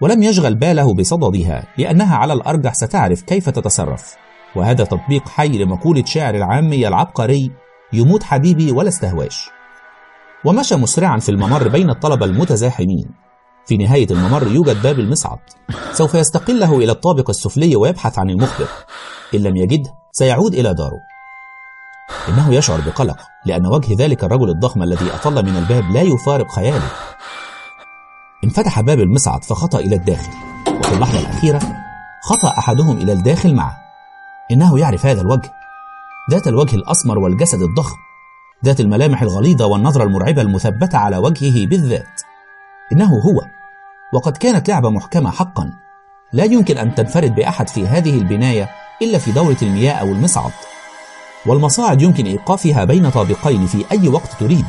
ولم يشغل باله بصددها لأنها على الأرجح ستعرف كيف تتصرف. وهذا تطبيق حي لمقولة شاعر العامية العبقري يموت حبيبي ولا استهواش. ومشى مسرعا في الممر بين الطلبة المتزاحمين. في نهاية الممر يوجد باب المصعد. سوف يستقله إلى الطابق السفلي ويبحث عن المخبر. إن لم يجده سيعود إلى داره. إنه يشعر بقلق لأن وجه ذلك الرجل الضخم الذي أطل من الباب لا يفارق خياله. انفتح باب المصعد فخطأ إلى الداخل وفي اللحظة الأخيرة خطأ أحدهم إلى الداخل معه. إنه يعرف هذا الوجه. ذات الوجه الأسمر والجسد الضخم. ذات الملامح الغليظة والنظرة المرعبة المثبتة على وجهه بالذات. إنه هو. وقد كانت لعبة محكمة حقا. لا يمكن أن تنفرد بأحد في هذه البناية إلا في دورة المياه أو المصعد والمصاعد يمكن إيقافها بين طابقين في أي وقت تريد.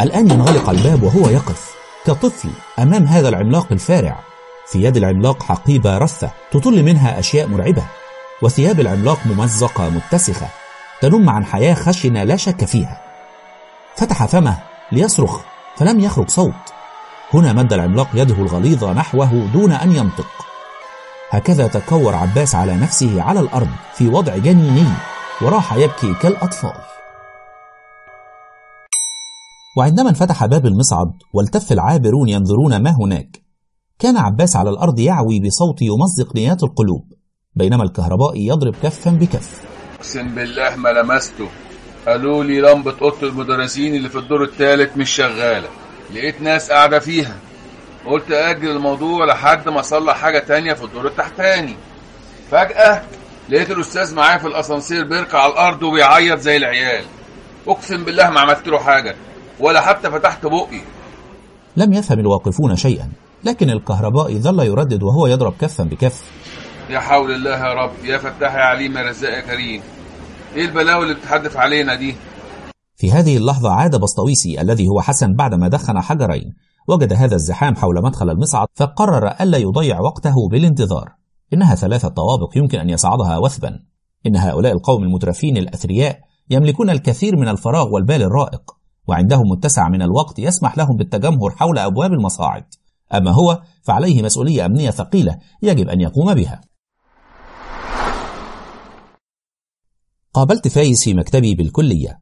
الآن ينغلق الباب وهو يقف. كطفل أمام هذا العملاق الفارع. في يد العملاق حقيبة رثة تطل منها أشياء مرعبة وثياب العملاق ممزقة متسخة تنم عن حياة خشنة لا شك فيها. فتح فمه ليصرخ فلم يخرج صوت. هنا مد العملاق يده الغليظة نحوه دون أن ينطق. هكذا تكور عباس على نفسه على الأرض في وضع جنيني وراح يبكي كالأطفال. وعندما انفتح باب المصعد والتف العابرون ينظرون ما هناك كان عباس على الأرض يعوي بصوت يمزق نيات القلوب بينما الكهربائي يضرب كفا بكف. أقسم بالله ما لمسته. قالوا لي لمبة أوضة المدرسين اللي في الدور الثالث مش شغالة. لقيت ناس قاعدة فيها. قلت أجل الموضوع لحد ما أصلح حاجة تانية في الدور التحتاني فجأة لقيت الأستاذ معايا في الأسانسير بيركع على الأرض وبيعيط زي العيال. أقسم بالله ما عملت له حاجة. ولا حتى فتحت بقي لم يفهم الواقفون شيئا لكن الكهربائي ظل يردد وهو يضرب كفا بكف. يا حول الله يا رب يا فتاح يا عليم يا رزاق يا كريم. إيه البلاوي اللي بتحدف علينا دي؟ في هذه اللحظة عاد بسطويسي الذي هو حسن بعدما دخن حجرين. وجد هذا الزحام حول مدخل المصعد فقرر ألا يضيع وقته بالانتظار. إنها ثلاثة طوابق يمكن أن يصعدها وثبا. إن هؤلاء القوم المترفين الأثرياء يملكون الكثير من الفراغ والبال الرائق. وعندهم متسع من الوقت يسمح لهم بالتجمهر حول أبواب المصاعد. أما هو فعليه مسؤولية أمنية ثقيلة يجب أن يقوم بها. قابلت فايز في مكتبي بالكلية.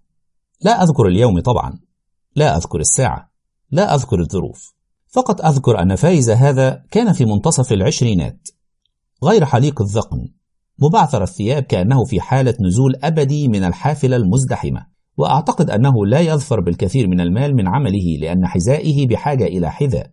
لا أذكر اليوم طبعا. لا أذكر الساعة. لا أذكر الظروف. فقط أذكر أن فايز هذا كان في منتصف العشرينات. غير حليق الذقن. مبعثر الثياب كأنه في حالة نزول أبدي من الحافلة المزدحمة. وأعتقد أنه لا يظفر بالكثير من المال من عمله لأن حذائه بحاجة إلى حذاء.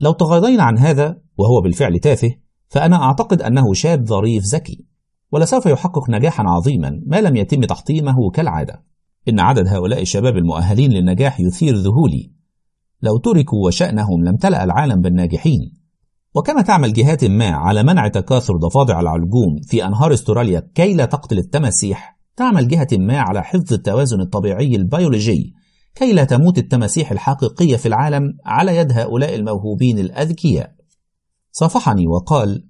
لو تغاضينا عن هذا وهو بالفعل تافه فأنا أعتقد أنه شاب ظريف ذكي ولسوف يحقق نجاحا عظيما ما لم يتم تحطيمه كالعادة. إن عدد هؤلاء الشباب المؤهلين للنجاح يثير ذهولي. لو تركوا وشأنهم لامتلأ العالم بالناجحين. وكما تعمل جهات ما على منع تكاثر ضفادع العلجوم في أنهار استراليا كي لا تقتل التماسيح تعمل جهة ما على حفظ التوازن الطبيعي البيولوجي كي لا تموت التماسيح الحقيقية في العالم على يد هؤلاء الموهوبين الأذكياء. صافحني وقال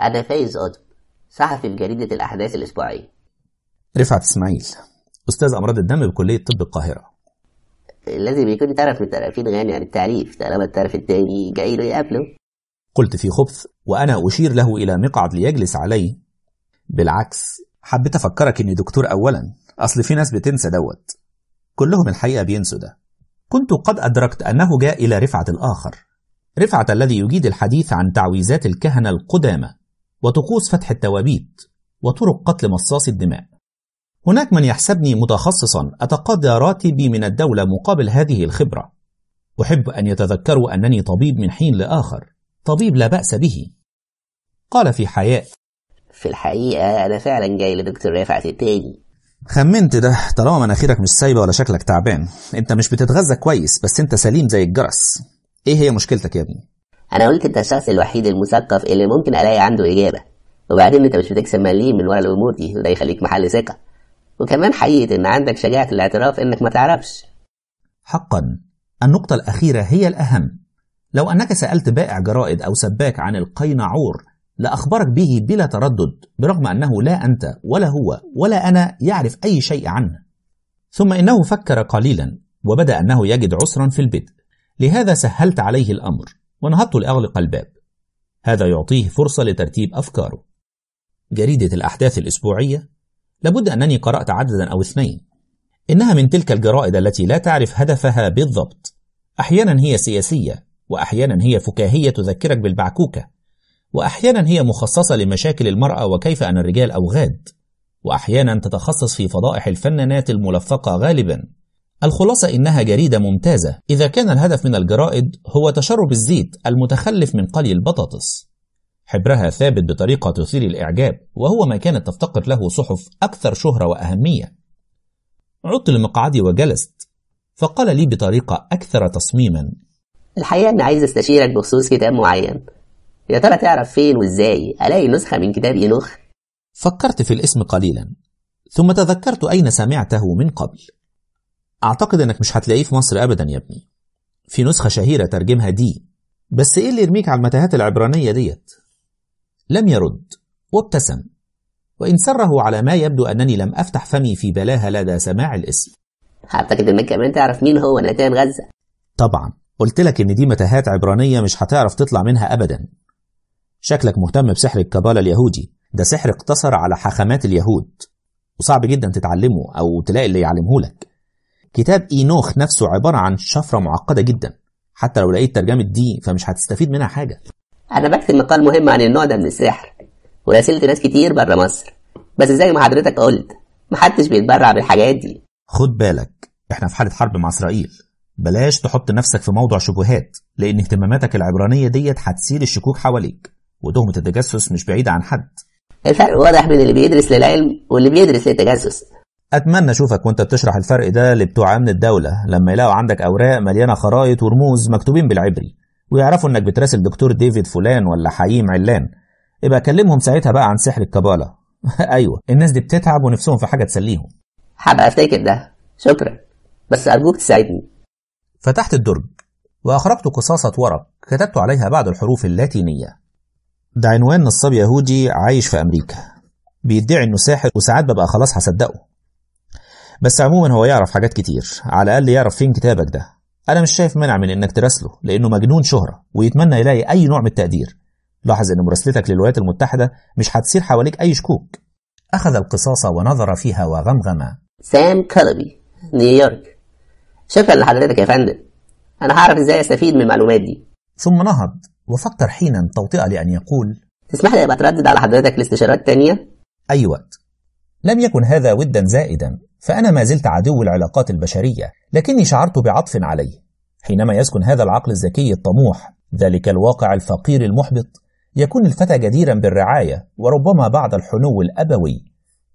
أنا فايز قطب صحفي بجريدة الأحداث الأسبوعية. رفعت إسماعيل أستاذ أمراض الدم بكلية طب القاهرة. لازم يكون طرف من الطرفين غني عن التعريف طالما الطرف التاني جاي له يقابله. قلت في خبث وأنا أشير له إلى مقعد ليجلس عليه. بالعكس حبيت أفكرك إني دكتور أولا. أصل في ناس بتنسى دوت. كلهم الحقيقة بينسوا ده. كنت قد أدركت أنه جاء إلى رفعة الآخر. رفعة الذي يجيد الحديث عن تعويذات الكهنة القدامى وطقوس فتح التوابيت وطرق قتل مصاص الدماء. هناك من يحسبني متخصصا أتقاضى راتبي من الدولة مقابل هذه الخبرة. أحب أن يتذكروا أنني طبيب من حين لآخر. طبيب لا بأس به. قال في حياء في الحقيقة أنا فعلا جاي لدكتور رفعت التاني. خمنت ده طالما مناخيرك مش سايبة ولا شكلك تعبان. أنت مش بتتغذى كويس بس أنت سليم زي الجرس. إيه هي مشكلتك يا ابني؟ أنا قلت أنت الشخص الوحيد المثقف اللي ممكن ألاقي عنده إجابة. وبعدين أنت مش بتكسب مليم من ورا الأمور دي وده يخليك محل ثقة. وكمان حقيقة إن عندك شجاعة الاعتراف إنك ما تعرفش. حقا. النقطة الأخيرة هي الأهم. لو أنك سألت بائع جرائد أو سباك عن القينعور لأخبرك به بلا تردد برغم أنه لا أنت ولا هو ولا أنا يعرف أي شيء عنه. ثم إنه فكر قليلا وبدأ أنه يجد عسرا في البدء لهذا سهلت عليه الأمر ونهضت لأغلق الباب. هذا يعطيه فرصة لترتيب أفكاره. جريدة الأحداث الأسبوعية؟ لابد أنني قرأت عددا أو اثنين. إنها من تلك الجرائد التي لا تعرف هدفها بالضبط. أحيانا هي سياسية وأحيانا هي فكاهية تذكرك بالبعكوكة. وأحيانا هي مخصصة لمشاكل المرأة وكيف أن الرجال أوغاد. وأحيانا تتخصص في فضائح الفنانات الملفقة غالبا. الخلاصة إنها جريدة ممتازة. إذا كان الهدف من الجرائد هو تشرب الزيت المتخلف من قلي البطاطس. حبرها ثابت بطريقة تثير الإعجاب وهو ما كانت تفتقر له صحف أكثر شهرة وأهمية. عدت لمقعدي وجلست فقال لي بطريقة أكثر تصميما. الحقيقة أنا عايز أستشيرك بخصوص كتاب معين. يا ترى تعرف فين وإزاي؟ ألاقي نسخة من كتاب إينوخ فكرت في الاسم قليلا ثم تذكرت أين سمعته من قبل. أعتقد أنك مش هتلاقيه في مصر أبدا يا ابني. في نسخة شهيرة ترجمها دي. بس إيه اللي يرميك على المتاهات العبرانية ديت؟ لم يرد وابتسم. وإن سره على ما يبدو أنني لم أفتح فمي في بلاها لدى سماع الاسم. أعتقد إنك كمان تعرف مين هو نتان غزة؟ طبعا قلت لك إن دي متاهات عبرانية مش هتعرف تطلع منها أبدا. شكلك مهتم بسحر الكبالة اليهودي. ده سحر اقتصر على حاخامات اليهود. وصعب جدا تتعلمه أو تلاقي اللي يعلمه لك. كتاب إينوخ نفسه عبارة عن شفرة معقدة جدا. حتى لو لقيت ترجمة دي فمش هتستفيد منها حاجة. أنا بكتب مقال مهم عن النوع ده من السحر وراسلت ناس كتير بره مصر. بس زي ما حضرتك قلت محدش بيتبرع بالحاجات دي. خد بالك إحنا في حالة حرب مع إسرائيل. بلاش تحط نفسك في موضع شبهات لأن اهتماماتك العبرانية ديت هتثير الشكوك حواليك. وتهمة التجسس مش بعيدة عن حد. الفرق واضح بين اللي بيدرس للعلم واللي بيدرس للتجسس. أتمنى أشوفك وأنت بتشرح الفرق ده لبتوع أمن الدولة. لما يلاقوا عندك أوراق مليانة خرايط ورموز مكتوبين بالعبري ويعرفوا إنك بتراسل دكتور ديفيد فلان ولا حييم علان. يبقى كلمهم ساعتها بقى عن سحر الكبالة أيوة الناس دي بتتعب ونفسهم في حاجة تسليهم. هبقى أفتكر ده. شكرا. بس أرجوك تساعدني. فتحت الدرج وأخرجت قصاصة ورق كتبت عليها بعض الحروف اللاتينية. ده عنوان نصاب يهودي عايش في أمريكا. بيدعي إنه ساحر وساعات ببقى خلاص هصدقه. بس عموما هو يعرف حاجات كتير. على الأقل يعرف فين كتابك ده. أنا مش شايف مانع من إنك تراسله لأنه مجنون شهرة ويتمنى يلاقي أي نوع من التقدير. لاحظ إن مراسلتك للولايات المتحدة مش هتثير حواليك أي شكوك. أخذ القصاصة ونظر فيها وغمغم سام كولبي نيويورك. شكرا لحضرتك يا فندم. أنا هعرف إزاي أستفيد من المعلومات دي. ثم نهض. وفكر حينا توطئة لأن يقول تسمح لي أبقى أتردد على حضرتك لاستشارات تانية؟ أي وقت. لم يكن هذا ودا زائدا فأنا ما زلت عدو العلاقات البشرية لكني شعرت بعطف عليه. حينما يسكن هذا العقل الذكي الطموح ذلك الواقع الفقير المحبط يكون الفتى جديرا بالرعاية وربما بعض الحنو الأبوي.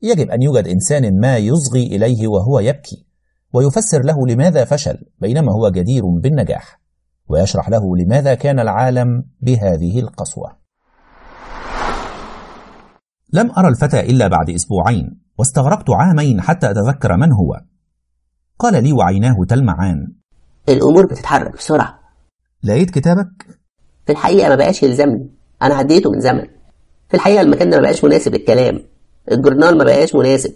يجب أن يوجد إنسان ما يصغي إليه وهو يبكي ويفسر له لماذا فشل بينما هو جدير بالنجاح. ويشرح له لماذا كان العالم بهذه القسوة. لم أرى الفتى إلا بعد أسبوعين واستغرقت عامين حتى أتذكر من هو. قال لي وعيناه تلمعان. الأمور بتتحرك بسرعة. لقيت كتابك؟ في الحقيقة ما بقاش يلزمني. أنا عديته من زمن. في الحقيقة المكان ده ما بقاش مناسب للكلام. الجورنال ما بقاش مناسب.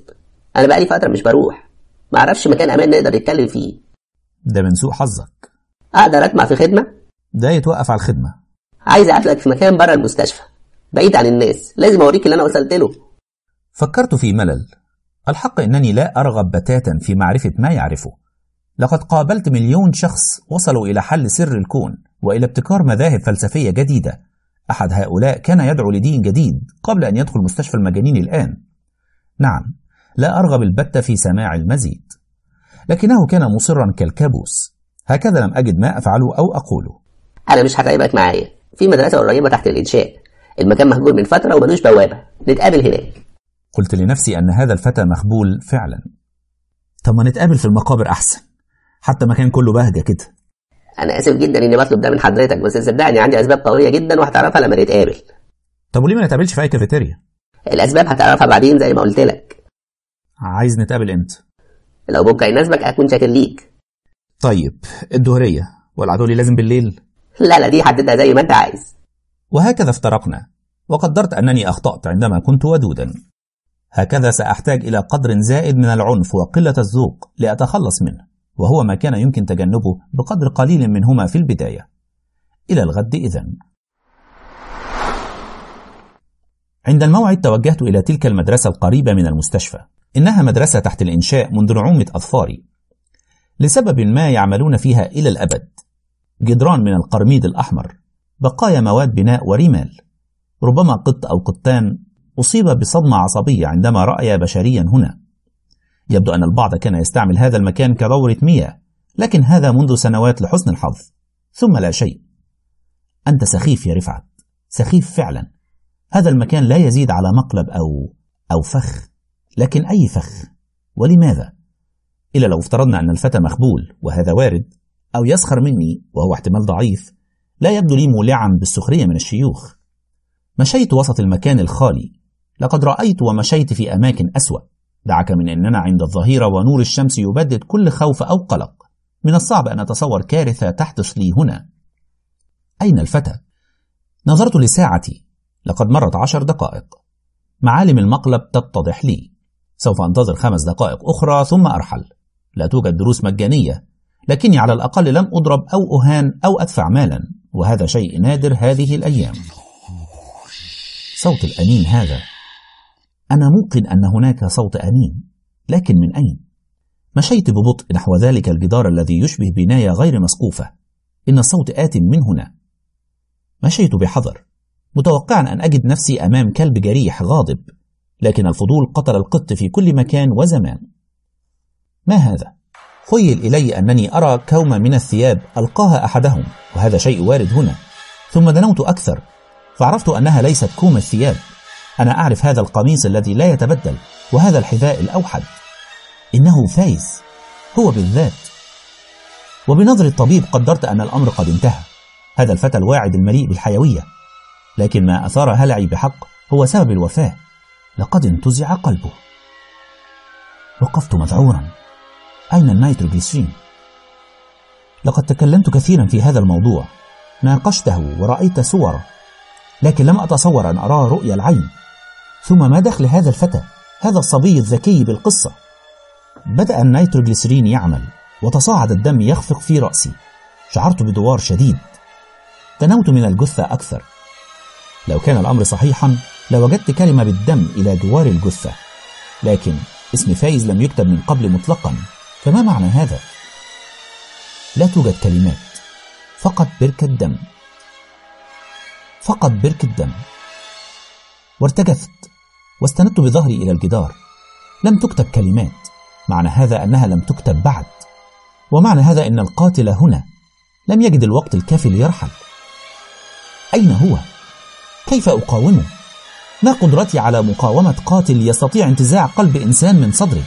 أنا بقالي فترة مش بروح. ما أعرفش مكان أمان نقدر نتكلم فيه. ده من سوء حظك. أقدر أطمع في خدمة. ده يتوقف على الخدمة. عايز أقابلك في مكان بره المستشفى بعيد عن الناس. لازم أوريك اللي أنا وصلت له. فكرت في ملل. الحق إنني لا أرغب بتاتا في معرفة ما يعرفه. لقد قابلت مليون شخص وصلوا إلى حل سر الكون وإلى ابتكار مذاهب فلسفية جديدة. أحد هؤلاء كان يدعو لدين جديد قبل أن يدخل مستشفى المجانين الآن. نعم لا أرغب البتة في سماع المزيد. لكنه كان مصرا كالكابوس. هكذا لم أجد ما أفعله أو أقوله. أنا مش هتعبك معايا. في مدرسة قريبة تحت الإنشاء. المكان مهجور من فترة وملوش بوابة. نتقابل هناك. قلت لنفسي أن هذا الفتى مخبول فعلا. طب ما نتقابل في المقابر أحسن. حتى مكان كله بهجة كده. أنا آسف جدا إني بطلب ده من حضرتك بس صدقني عندي أسباب قوية جدا وهتعرفها لما نتقابل. طب وليه ما نتقابلش في أي كافيتيريا؟ الأسباب هتعرفها بعدين زي ما قلت لك. عايز نتقابل إمتى؟ لو بكرة يناسبك أكون شاكر ليك. طيب الظهرية والعدولي لازم بالليل. لا لا دي حددها زي ما أنت عايز. وهكذا افترقنا. وقدرت أنني أخطأت عندما كنت ودودا. هكذا سأحتاج إلى قدر زائد من العنف وقلة الذوق لأتخلص منه وهو ما كان يمكن تجنبه بقدر قليل منهما في البداية. إلى الغد إذن. عند الموعد توجهت إلى تلك المدرسة القريبة من المستشفى. إنها مدرسة تحت الإنشاء منذ نعومة أظفاري. لسبب ما يعملون فيها إلى الأبد. جدران من القرميد الأحمر بقايا مواد بناء ورمال. ربما قط أو قطان أصيب بصدمة عصبية عندما رأي بشريا هنا. يبدو أن البعض كان يستعمل هذا المكان كدورة مياه لكن هذا منذ سنوات لحسن الحظ. ثم لا شيء. أنت سخيف يا رفعت. سخيف فعلا. هذا المكان لا يزيد على مقلب أو أو فخ. لكن أي فخ؟ ولماذا؟ إلا لو افترضنا أن الفتى مخبول وهذا وارد أو يسخر مني وهو احتمال ضعيف لا يبدو لي مولعا بالسخرية من الشيوخ. مشيت وسط المكان الخالي. لقد رأيت ومشيت في أماكن أسوأ. دعك من أننا عند الظهيرة ونور الشمس يبدد كل خوف أو قلق. من الصعب أن أتصور كارثة تحدث لي هنا. أين الفتى؟ نظرت لساعتي. لقد مرت عشر دقائق. معالم المقلب تتضح لي. سوف أنتظر خمس دقائق أخرى ثم أرحل. لا توجد دروس مجانية لكني على الأقل لم أضرب أو أهان أو أدفع مالا وهذا شيء نادر هذه الأيام. صوت الأنين هذا. أنا موقن أن هناك صوت أنين لكن من أين؟ مشيت ببطء نحو ذلك الجدار الذي يشبه بناية غير مسقوفة؟ إن الصوت آت من هنا. مشيت بحذر. متوقعا أن أجد نفسي أمام كلب جريح غاضب لكن الفضول قتل القط في كل مكان وزمان. ما هذا؟ خيل إلي أنني أرى كومة من الثياب ألقاها أحدهم وهذا شيء وارد هنا. ثم دنوت أكثر فعرفت أنها ليست كوم الثياب. أنا أعرف هذا القميص الذي لا يتبدل وهذا الحذاء الأوحد. إنه فايز هو بالذات. وبنظر الطبيب قدرت أن الأمر قد انتهى. هذا الفتى الواعد المليء بالحيوية. لكن ما أثار هلعي بحق هو سبب الوفاة. لقد انتزع قلبه. وقفت مذعورا. أين النيتروجليسرين؟ لقد تكلمت كثيرا في هذا الموضوع. ناقشته ورأيت صوره لكن لم أتصور أن أراه رؤيا العين. ثم ما دخل هذا الفتى هذا الصبي الذكي بالقصة؟ بدأ النيتروجليسرين يعمل وتصاعد الدم يخفق في رأسي. شعرت بدوار شديد. دنوت من الجثة أكثر. لو كان الأمر صحيحا لوجدت كلمة بالدم إلى جوار الجثة. لكن اسم فايز لم يكتب من قبل مطلقا. فما معنى هذا؟ لا توجد كلمات فقط بركة دم فقط بركة دم وارتجفت واستندت بظهري إلى الجدار لم تكتب كلمات معنى هذا أنها لم تكتب بعد ومعنى هذا أن القاتل هنا لم يجد الوقت الكافي ليرحل أين هو؟ كيف أقاومه؟ ما قدرتي على مقاومة قاتل يستطيع انتزاع قلب إنسان من صدري؟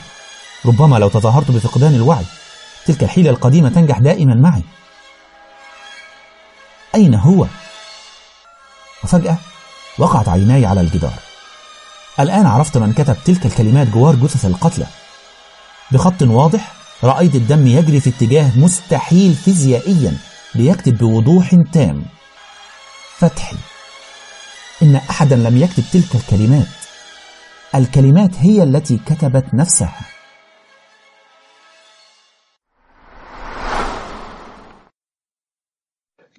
ربما لو تظاهرت بفقدان الوعي تلك الحيلة القديمة تنجح دائما معي. أين هو؟ وفجأة وقعت عيناي على الجدار. الآن عرفت من كتب تلك الكلمات جوار جثث القتلى. بخط واضح رأيت الدم يجري في اتجاه مستحيل فيزيائيا ليكتب بوضوح تام. فتحي. إن أحدا لم يكتب تلك الكلمات. الكلمات هي التي كتبت نفسها.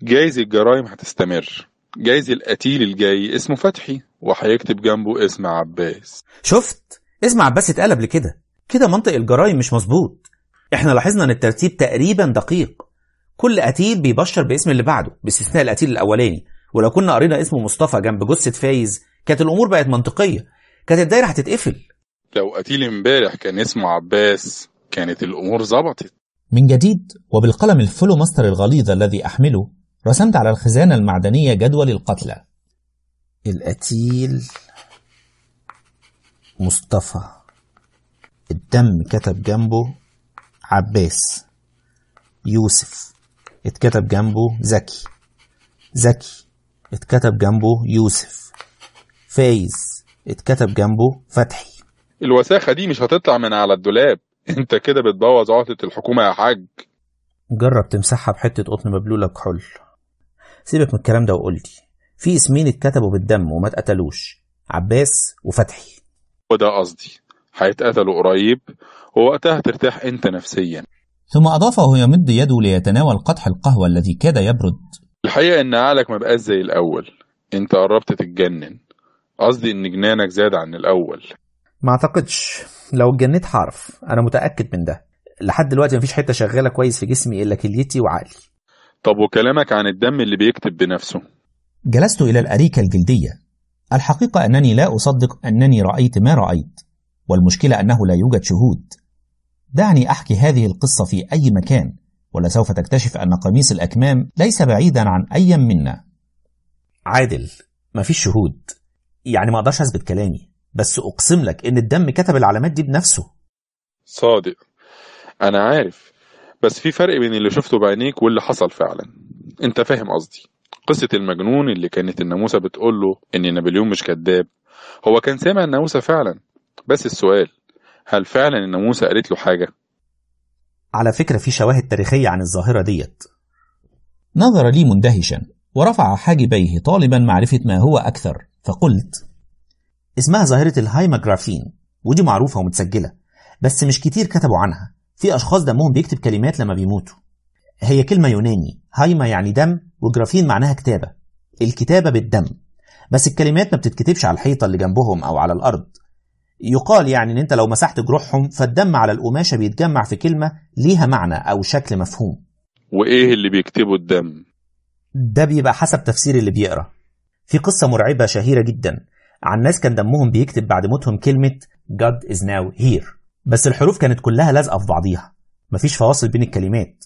جايز الجرايم هتستمر. جايز القتيل الجاي اسمه فتحي وهيكتب جنبه اسم عباس. شفت؟ اسم عباس اتقلب لكده كده. منطق الجرايم مش مظبوط. إحنا لاحظنا إن الترتيب تقريبا دقيق. كل قتيل بيبشر باسم اللي بعده باستثناء القتيل الأولاني. ولو كنا قرينا اسم مصطفى جنب جثة فايز كانت الأمور بقت منطقية. كانت الدايرة هتتقفل. لو قتيل امبارح كان اسمه عباس كانت الأمور ظبطت. من جديد وبالقلم الفلوماستر الغليظ الذي أحمله رسمت على الخزانة المعدنية جدول القتلى. القتيل مصطفى. الدم كتب جنبه عباس. يوسف اتكتب جنبه زكي. زكي اتكتب جنبه يوسف. فايز اتكتب جنبه فتحي. الوساخة دي مش هتطلع من على الدولاب. انت كده بتبوظ عقدة الحكومة يا حاج. جرب تمسحها بحتة قطن مبلولة كحول سيبك من الكلام ده وقول لي. في اسمين اتكتبوا بالدم وما اتقتلوش عباس وفتحي. وده قصدي. هيتقتلوا قريب ووقتها ترتاح انت نفسيا. ثم أضاف وهو يمد يده ليتناول قدح القهوة الذي كاد يبرد. الحقيقة إن عقلك ما بقاش زي الأول. أنت قربت تتجنن. قصدي إن جنانك زاد عن الأول. ما أعتقدش. لو اتجنيت هعرف. أنا متأكد من ده. لحد دلوقتي مفيش حتة شغالة كويس في جسمي إلا كليتي وعقلي. طب وكلامك عن الدم اللي بيكتب بنفسه؟ جلست إلى الأريكة الجلدية. الحقيقة أنني لا أصدق أنني رأيت ما رأيت والمشكلة أنه لا يوجد شهود. دعني أحكي هذه القصة في أي مكان ولسوف تكتشف أن قميص الأكمام ليس بعيدا عن أي منا. عادل مفيش شهود. يعني ما أقدرش أثبت كلامي بس أقسم لك إن الدم كتب العلامات دي بنفسه. صادق. أنا عارف. بس في فرق بين اللي شفته بعينيك واللي حصل فعلا. أنت فاهم قصدي. قصة المجنون اللي كانت الناموسة بتقول له إن نابليون مش كذاب. هو كان سامع الناموسة فعلا. بس السؤال هل فعلا الناموسة قالت له حاجة؟ على فكرة في شواهد تاريخية عن الظاهرة ديت. نظر لي مندهشا ورفع حاجبيه طالبا معرفة ما هو أكثر فقلت اسمها ظاهرة الهايماجرافين ودي معروفة ومتسجلة بس مش كتير كتبوا عنها. في أشخاص دمهم بيكتب كلمات لما بيموتوا. هي كلمة يوناني. هايما يعني دم وجرافين معناها كتابة. الكتابة بالدم. بس الكلمات ما بتتكتبش على الحيطة اللي جنبهم أو على الأرض. يقال يعني إن أنت لو مسحت جروحهم فالدم على القماشة بيتجمع في كلمة ليها معنى أو شكل مفهوم. وإيه اللي بيكتبه الدم؟ ده بيبقى حسب تفسير اللي بيقرأ. في قصة مرعبة شهيرة جدا. عن ناس كان دمهم بيكتب بعد موتهم كلمة God is now here بس الحروف كانت كلها لازقة في بعضيها. مفيش فواصل بين الكلمات.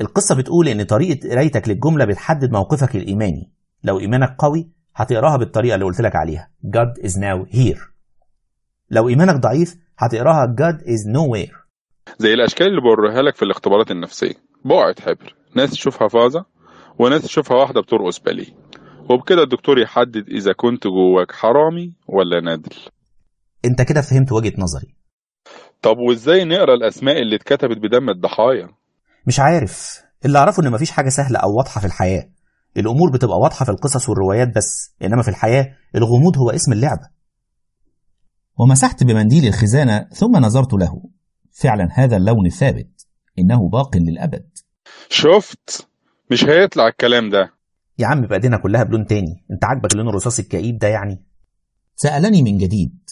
القصة بتقول إن طريقة قرايتك للجملة بتحدد موقفك الإيماني. لو إيمانك قوي هتقراها بالطريقة اللي قلت لك عليها. God is now here. لو إيمانك ضعيف هتقراها God is nowhere. زي الأشكال اللي بوريها لك في الاختبارات النفسية. بقعة حبر. ناس تشوفها فازة وناس تشوفها واحدة بترقص باليه وبكده الدكتور يحدد إذا كنت جواك حرامي ولا نادل. أنت كده فهمت وجهة نظري. طب وإزاي نقرأ الأسماء اللي اتكتبت بدم الضحايا؟ مش عارف. اللي أعرفه إن مفيش حاجة سهلة أو واضحة في الحياة. الأمور بتبقى واضحة في القصص والروايات بس إنما في الحياة الغموض هو اسم اللعبة. ومسحت بمنديل الخزانة ثم نظرت له. فعلا هذا اللون الثابت. إنه باق للأبد. شفت؟ مش هيطلع الكلام ده. يا عم بقى كلها بلون تاني. أنت عاجبك اللون الرصاصي الكئيب ده يعني؟ سألني من جديد.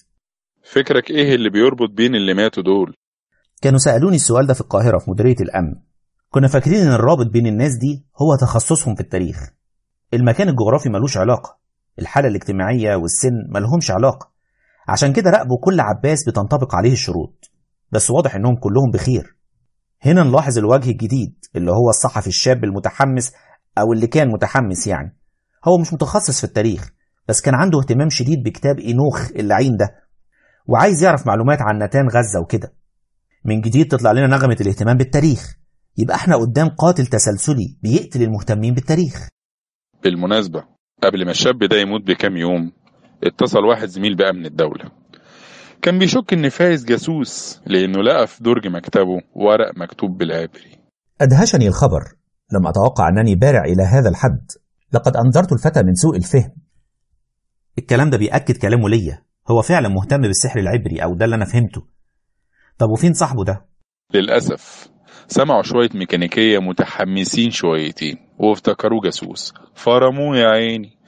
فكرك إيه اللي بيربط بين اللي ماتوا دول؟ كانوا سألوني السؤال ده في القاهرة في مديرية الأمن. كنا فاكرين إن الرابط بين الناس دي هو تخصصهم في التاريخ. المكان الجغرافي ملوش علاقة. الحالة الاجتماعية والسن ملهمش علاقة. عشان كده راقبوا كل عباس بتنطبق عليه الشروط. بس واضح إنهم كلهم بخير. هنا نلاحظ الوجه الجديد اللي هو الصحفي الشاب المتحمس أو اللي كان متحمس يعني. هو مش متخصص في التاريخ بس كان عنده اهتمام شديد بكتاب إينوخ اللعين ده. وعايز يعرف معلومات عن نتان غزة وكده. من جديد تطلع لنا نغمة الاهتمام بالتاريخ. يبقى إحنا قدام قاتل تسلسلي بيقتل المهتمين بالتاريخ. بالمناسبة قبل ما الشاب ده يموت بكام يوم اتصل واحد زميل بأمن الدولة. كان بيشك إن فايز جاسوس لأنه لقى في درج مكتبه ورق مكتوب بالعبري. أدهشني الخبر. لم أتوقع أنني بارع إلى هذا الحد. لقد أنذرت الفتى من سوء الفهم. الكلام ده بيأكد كلامه ليا. هو فعلا مهتم بالسحر العبري أو ده اللي أنا فهمته. طب وفين صاحبه ده؟ للأسف سمعوا شوية ميكانيكية متحمسين شويتين وافتكروه جاسوس. فرموه يا عيني.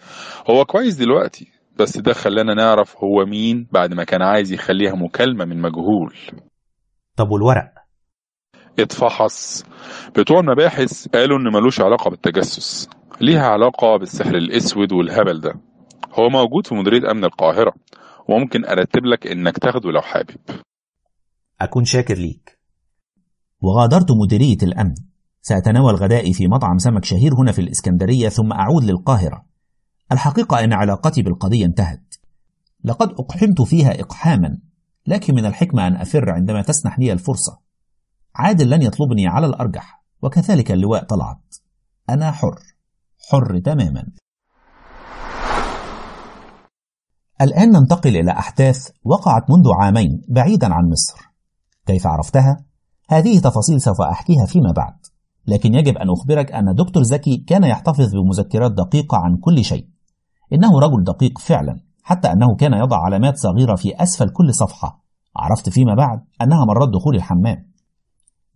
هو كويس دلوقتي بس ده خلانا نعرف هو مين بعد ما كان عايز يخليها مكالمة من مجهول. طب والورق؟ اتفحص. بتوع المباحث قالوا إن ملوش علاقة بالتجسس ليها علاقة بالسحر الأسود والهبل ده. هو موجود في مديرية أمن القاهرة. وممكن أرتب لك إنك تاخده لو حابب. أكون شاكر ليك. وغادرت مديرية الأمن. سأتناول غدائي في مطعم سمك شهير هنا في الإسكندرية ثم أعود للقاهرة. الحقيقة أن علاقتي بالقضية انتهت. لقد أقحمت فيها إقحاما لكن من الحكمة أن أفر عندما تسنح لي الفرصة. عادل لن يطلبني على الأرجح وكذلك اللواء طلعت. أنا حر. حر تماما. الآن ننتقل إلى أحداث وقعت منذ عامين بعيدا عن مصر. كيف عرفتها؟ هذه تفاصيل سوف أحكيها فيما بعد لكن يجب أن أخبرك أن دكتور زكي كان يحتفظ بمذكرات دقيقة عن كل شيء. إنه رجل دقيق فعلا حتى أنه كان يضع علامات صغيرة في أسفل كل صفحة. عرفت فيما بعد أنها مرات دخول الحمام.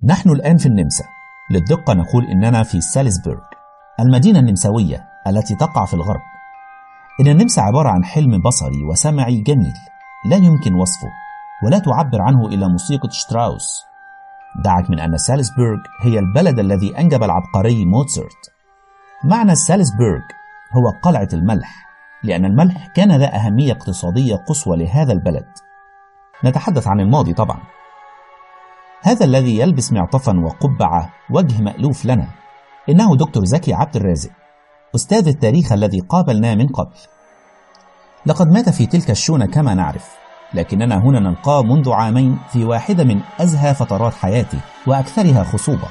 نحن الآن في النمسا. للدقة نقول إننا في سالزبورغ المدينة النمساوية التي تقع في الغرب. إن النمسا عبارة عن حلم بصري وسمعي جميل لا يمكن وصفه ولا تعبر عنه إلا موسيقى شتراوس. دعك من أن سالزبورغ هي البلد الذي أنجب العبقري موتسرت. معنى سالزبورغ هو قلعة الملح لأن الملح كان ذا أهمية اقتصادية قصوى لهذا البلد. نتحدث عن الماضي طبعا. هذا الذي يلبس معطفا وقبعة وجه مألوف لنا. إنه دكتور زكي عبد الرازق. أستاذ التاريخ الذي قابلناه من قبل. لقد مات في تلك الشونة كما نعرف لكننا هنا نلقاه منذ عامين في واحدة من أزهى فترات حياته وأكثرها خصوبة.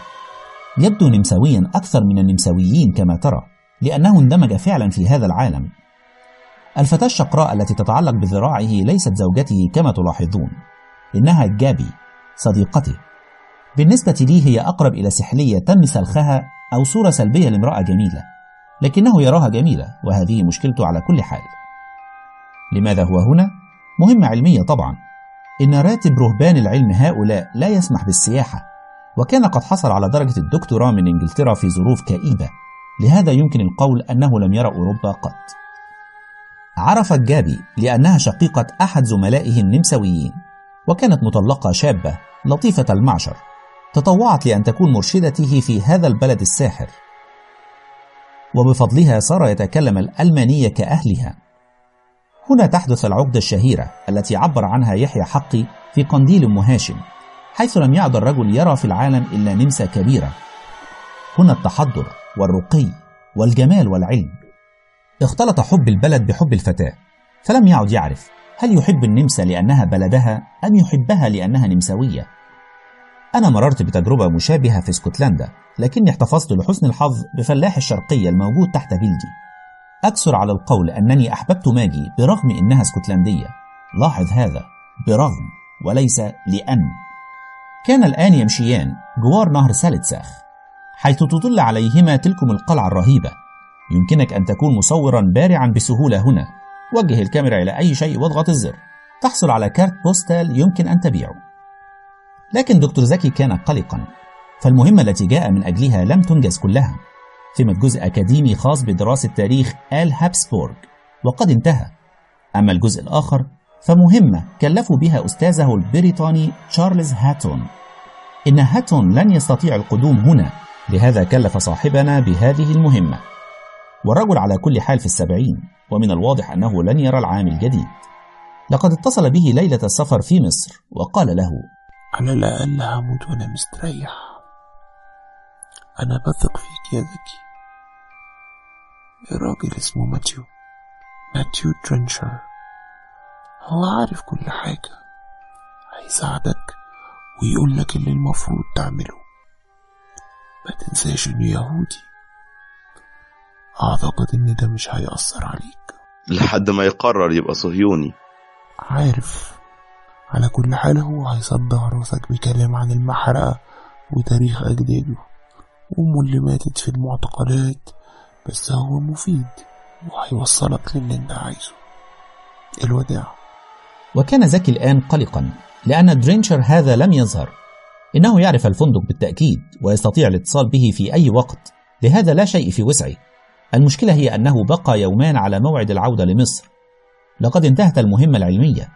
يبدو نمساويا أكثر من النمساويين كما ترى لأنه اندمج فعلا في هذا العالم. الفتاة الشقراء التي تتعلق بذراعه ليست زوجته كما تلاحظون. إنها جابي صديقته بالنسبة لي هي أقرب إلى سحلية تم سلخها أو صورة سلبية لامرأة جميلة. لكنه يراها جميلة وهذه مشكلته على كل حال. لماذا هو هنا؟ مهمة علمية طبعا. إن راتب رهبان العلم هؤلاء لا يسمح بالسياحة وكان قد حصل على درجة الدكتوراه من إنجلترا في ظروف كئيبة. لهذا يمكن القول أنه لم يرى أوروبا قط. عرفت جابي لأنها شقيقة أحد زملائه النمساويين وكانت مطلقة شابة لطيفة المعشر تطوعت لأن تكون مرشدته في هذا البلد الساحر. وبفضلها صار يتكلم الألمانية كأهلها. هنا تحدث العقدة الشهيرة التي عبر عنها يحيى حقي في قنديل أم هاشم حيث لم يعد الرجل يرى في العالم إلا نمسا كبيرة. هنا التحضر والرقي والجمال والعلم. اختلط حب البلد بحب الفتاة فلم يعد يعرف هل يحب النمسا لأنها بلدها أم يحبها لأنها نمساوية. أنا مررت بتجربة مشابهة في اسكتلندا لكني احتفظت لحسن الحظ بفلاح الشرقية الموجود تحت جلدي أكثر على القول أنني أحببت ماجي برغم إنها اسكتلندية. لاحظ هذا. برغم وليس لأن. كانا الآن يمشيان جوار نهر سالزاخ حيث تطل عليهما تلكم القلعة الرهيبة. يمكنك أن تكون مصورا بارعا بسهولة هنا. وجه الكاميرا إلى أي شيء واضغط الزر. تحصل على كارت بوستال يمكن أن تبيعه. لكن دكتور زكي كان قلقا فالمهمة التي جاء من أجلها لم تنجز كلها فيها جزء أكاديمي خاص بدراسة تاريخ آل هابسبورغ وقد انتهى. أما الجزء الآخر فمهمة كلفوا بها أستاذه البريطاني تشارلز هاتون. إن هاتون لن يستطيع القدوم هنا لهذا كلف صاحبنا بهذه المهمة. والرجل على كل حال في السبعين ومن الواضح أنه لن يرى العام الجديد. لقد اتصل به ليلة السفر في مصر وقال له على الأقل هموت وأنا مستريح. أنا بثق فيك يا ذكي. الراجل اسمه ماتيو. ماتيو ترنشر هو عارف كل حاجة. هيساعدك ويقول لك اللي المفروض تعمله. ما تنساش إنه يهودي. أعتقد إن ده مش هيأثر عليك. لحد ما يقرر يبقى صهيوني. عارف. على كل حال هو هيصدع رأسك بكلام عن المحرقة وتاريخ أجداده. أمه اللي ماتت في المعتقلات بس هو مفيد وهيوصلك للي أنت عايزه. الوداع. وكان زكي الآن قلقا لأن درينشر هذا لم يظهر. إنه يعرف الفندق بالتأكيد ويستطيع الاتصال به في أي وقت لهذا لا شيء في وسعه. المشكلة هي أنه بقى يومان على موعد العودة لمصر. لقد انتهت المهمة العلمية.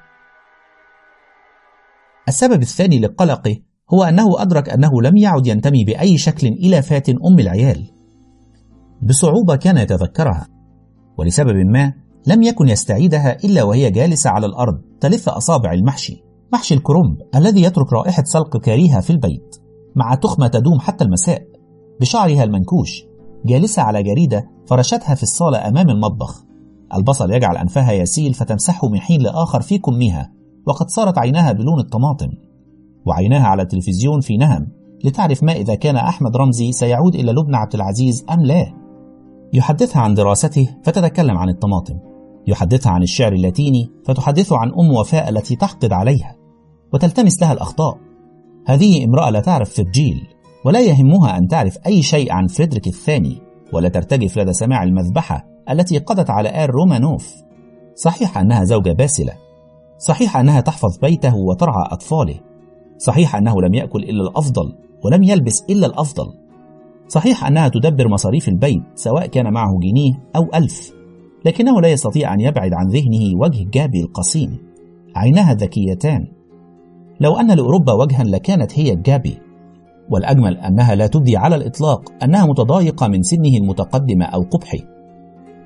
السبب الثاني لقلقه هو أنه أدرك أنه لم يعد ينتمي بأي شكل إلى فاتن أم العيال. بصعوبة كان يتذكرها ولسبب ما لم يكن يستعيدها إلا وهي جالسة على الأرض تلف أصابع المحشي محشي الكرنب الذي يترك رائحة سلق كريهة في البيت مع تخمة تدوم حتى المساء. بشعرها المنكوش جالسة على جريدة فرشتها في الصالة أمام المطبخ. البصل يجعل أنفها يسيل فتمسحه من حين لآخر في كمها. وقد صارت عيناها بلون الطماطم وعيناها على التلفزيون في نهم لتعرف ما إذا كان أحمد رمزي سيعود إلى لبنى عبد العزيز أم لا. يحدثها عن دراسته فتتكلم عن الطماطم يحدثها عن الشعر اللاتيني فتحدثه عن أم وفاء التي تحقد عليها وتلتمس لها الأخطاء. هذه امرأة لا تعرف فيرجيل ولا يهمها أن تعرف أي شيء عن فريدريك الثاني ولا ترتجف لدى سماع المذبحة التي قضت على آل رومانوف. صحيح أنها زوجة باسلة صحيح أنها تحفظ بيته وترعى أطفاله. صحيح أنه لم يأكل إلا الأفضل ولم يلبس إلا الأفضل. صحيح أنها تدبر مصاريف البيت سواء كان معه جنيه أو ألف لكنه لا يستطيع أن يبعد عن ذهنه وجه جابي القصيم. عينها ذكيتان. لو أن لأوروبا وجها لكانت هي جابي والأجمل أنها لا تبدي على الإطلاق أنها متضايقة من سنه المتقدم أو قبحه.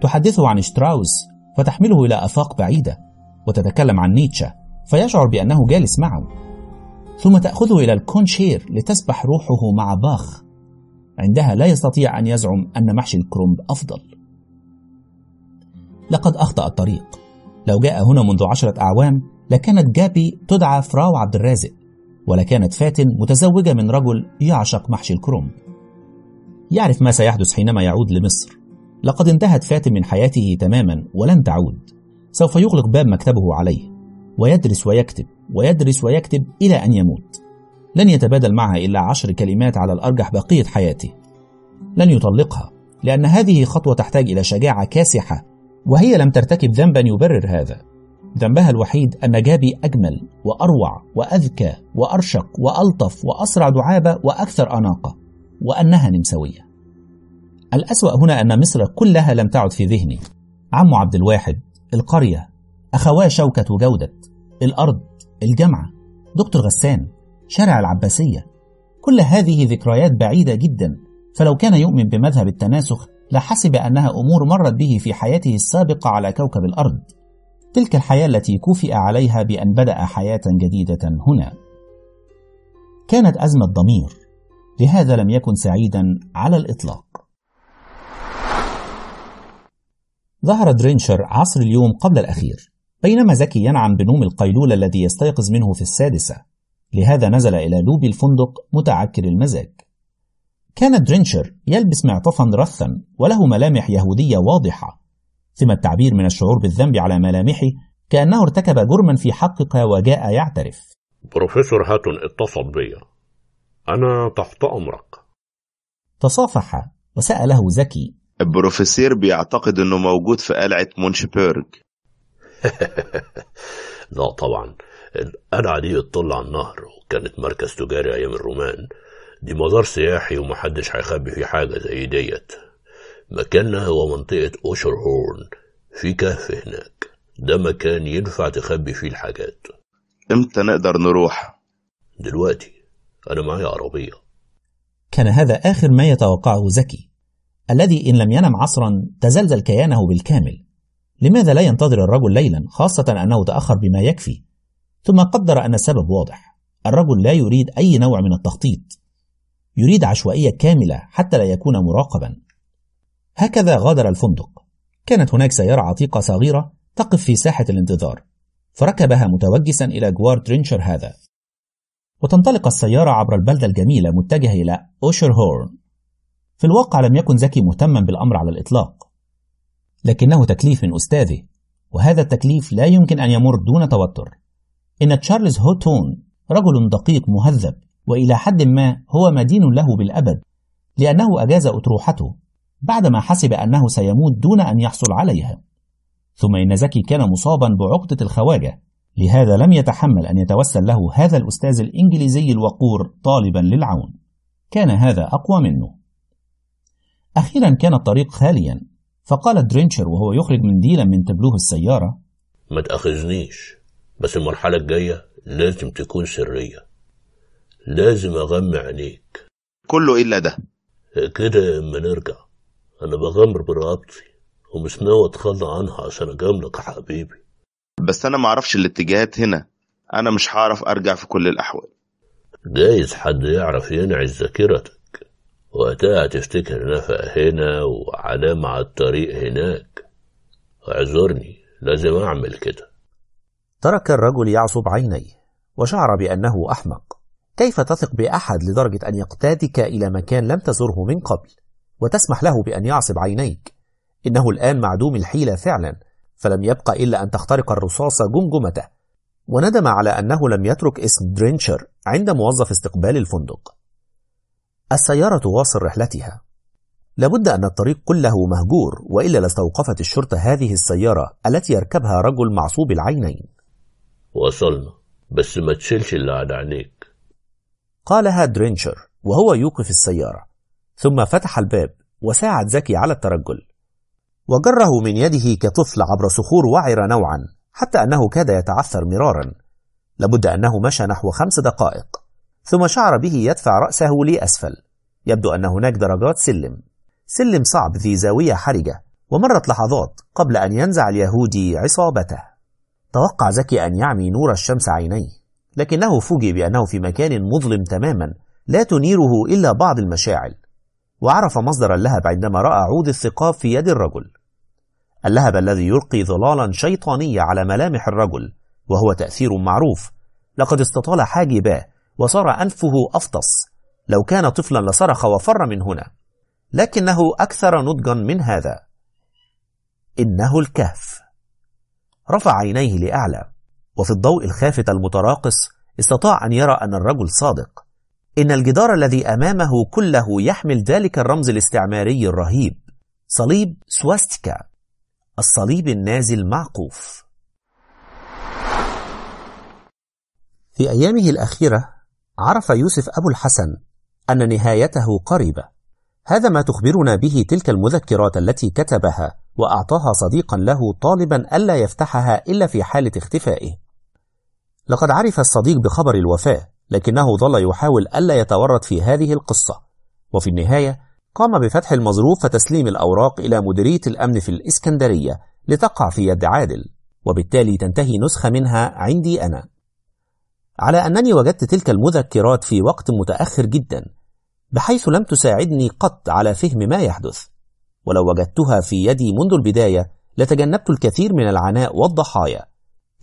تحدثه عن شتراوس فتحمله إلى آفاق بعيدة. وتتكلم عن نيتشه فيشعر بأنه جالس معه. ثم تأخذه إلى الكونشيرتو لتسبح روحه مع باخ. عندها لا يستطيع أن يزعم أن محشي الكرومب أفضل. لقد أخطأ الطريق. لو جاء هنا منذ عشرة أعوام لكانت جابي تدعى فراو عبد الرازق ولكانت فاتن متزوجة من رجل يعشق محشي الكرومب يعرف ما سيحدث حينما يعود لمصر. لقد انتهت فاتن من حياته تماما ولن تعود. سوف يغلق باب مكتبه عليه ويدرس ويكتب ويدرس ويكتب إلى أن يموت. لن يتبادل معها إلا عشر كلمات على الأرجح بقية حياته. لن يطلقها لأن هذه خطوة تحتاج إلى شجاعة كاسحة وهي لم ترتكب ذنبا يبرر هذا. ذنبها الوحيد أن جابي أجمل وأروع وأذكى وأرشق وألطف وأسرع دعابة وأكثر أناقة وأنها نمساوية. الأسوأ هنا أن مصر كلها لم تعد في ذهني. عم عبد الواحد القرية أخواه شوكة وجودة الأرض الجامعة دكتور غسان شارع العباسية. كل هذه ذكريات بعيدة جدا فلو كان يؤمن بمذهب التناسخ لحسب أنها أمور مرت به في حياته السابقة على كوكب الأرض. تلك الحياة التي كوفئ عليها بأن بدأ حياة جديدة هنا. كانت أزمة ضمير لهذا لم يكن سعيدا على الإطلاق. ظهر درينشر عصر اليوم قبل الأخير بينما زكي ينعم بنوم القيلولة الذي يستيقظ منه في السادسة. لهذا نزل إلى لوب الفندق متعكر المزاج. كان درينشر يلبس معطفا رثا وله ملامح يهودية واضحة. ثم التعبير من الشعور بالذنب على ملامحه كأنه ارتكب جرما في حقك وجاء يعترف. بروفيسور هاتون اتصل بيا أنا تحت أمرك. تصافح وسأله زكي البروفيسور بيعتقد إنه موجود في قلعة مونشبيرج. لا طبعا. القلعة دي بتطل على النهر وكانت مركز تجاري أيام الرومان. دي مزار سياحي ومحدش هيخبي فيه حاجة زي ديت. مكاننا هو منطقة أوشر هورن في كهف هناك. ده مكان ينفع تخبي فيه الحاجات. إمتى نقدر نروح؟ دلوقتي. أنا معايا عربية. كان هذا آخر ما يتوقعه زكي. الذي إن لم ينم عصرا تزلزل كيانه بالكامل. لماذا لا ينتظر الرجل ليلا خاصة أنه تأخر بما يكفي؟ ثم قدر أن السبب واضح. الرجل لا يريد أي نوع من التخطيط. يريد عشوائية كاملة حتى لا يكون مراقبا. هكذا غادر الفندق. كانت هناك سيارة عتيقة صغيرة تقف في ساحة الانتظار. فركبها متوجسا إلى جوار درينشر هذا. وتنطلق السيارة عبر البلدة الجميلة متجهة إلى أوشر هورن في الواقع لم يكن زكي مهتما بالأمر على الإطلاق لكنه تكليف من أستاذه وهذا التكليف لا يمكن أن يمر دون توتر. إن تشارلز هوتون رجل دقيق مهذب وإلى حد ما هو مدين له بالأبد لأنه أجاز أطروحته بعدما حسب أنه سيموت دون أن يحصل عليها. ثم إن زكي كان مصابا بعقدة الخواجة لهذا لم يتحمل أن يتوسل له هذا الأستاذ الإنجليزي الوقور طالبا للعون. كان هذا أقوى منه. أخيرا كان الطريق خاليا فقال درينشر وهو يخرج منديلا من تبلوه السيارة ما تأخذنيش بس المرحلة الجاية لازم تكون سرية لازم أغمى عينيك. كله إلا ده. كده اما نرجع. أنا بغمر برقبتي ومش ناوي أتخلى عنها عشان أجاملك يا حبيبي. بس أنا معرفش الاتجاهات هنا. أنا مش هعرف أرجع في كل الأحوال. جايز حد يعرف ينعش ذاكرتك وقتها هتفتكر نفق هنا وعلامة على الطريق هناك. اعذرني لازم أعمل كده. ترك الرجل يعصب عينيه وشعر بأنه أحمق. كيف تثق بأحد لدرجة أن يقتادك إلى مكان لم تزره من قبل وتسمح له بأن يعصب عينيك؟ إنه الآن معدوم الحيلة فعلا فلم يبق إلا أن تخترق الرصاص جمجمته. وندم على أنه لم يترك اسم درينشر عند موظف استقبال الفندق. السيارة تواصل رحلتها. لابد أن الطريق كله مهجور وإلا لاستوقفت الشرطة هذه السيارة التي يركبها رجل معصوب العينين. وصلنا بس ما تشيلش اللي على عينيك. قالها درينشر وهو يوقف السيارة. ثم فتح الباب وساعد زكي على الترجل. وجره من يده كطفل عبر صخور وعرة نوعا حتى أنه كاد يتعثر مرارا. لابد أنه مشى نحو خمس دقائق. ثم شعر به يدفع رأسه لأسفل. يبدو أن هناك درجات سلم. سلم صعب في زاوية حرجة ومرت لحظات قبل أن ينزع اليهودي عصابته. توقع زكي أن يعمي نور الشمس عينيه لكنه فوجئ بأنه في مكان مظلم تماما لا تنيره إلا بعض المشاعل وعرف مصدر اللهب عندما رأى عود الثقاب في يد الرجل. اللهب الذي يلقي ظلالا شيطانية على ملامح الرجل وهو تأثير معروف. لقد استطال حاجباه وصار أنفه أفطس. لو كان طفلا لصرخ وفر من هنا. لكنه أكثر نضجا من هذا. إنه الكهف. رفع عينيه لأعلى. وفي الضوء الخافت المتراقص استطاع أن يرى أن الرجل صادق. إن الجدار الذي أمامه كله يحمل ذلك الرمز الاستعماري الرهيب. صليب سواستيكا. الصليب النازي المعقوف في أيامه الأخيرة عرف يوسف أبو الحسن أن نهايته قريبة. هذا ما تخبرنا به تلك المذكرات التي كتبها وأعطاها صديقا له طالبا ألا يفتحها إلا في حالة اختفائه. لقد عرف الصديق بخبر الوفاة لكنه ظل يحاول ألا يتورط في هذه القصة. وفي النهاية قام بفتح المظروف وتسليم الأوراق إلى مديرية الأمن في الإسكندرية لتقع في يد عادل وبالتالي تنتهي نسخة منها عندي أنا. على أنني وجدت تلك المذكرات في وقت متأخر جدا بحيث لم تساعدني قط على فهم ما يحدث. ولو وجدتها في يدي منذ البداية لتجنبت الكثير من العناء والضحايا.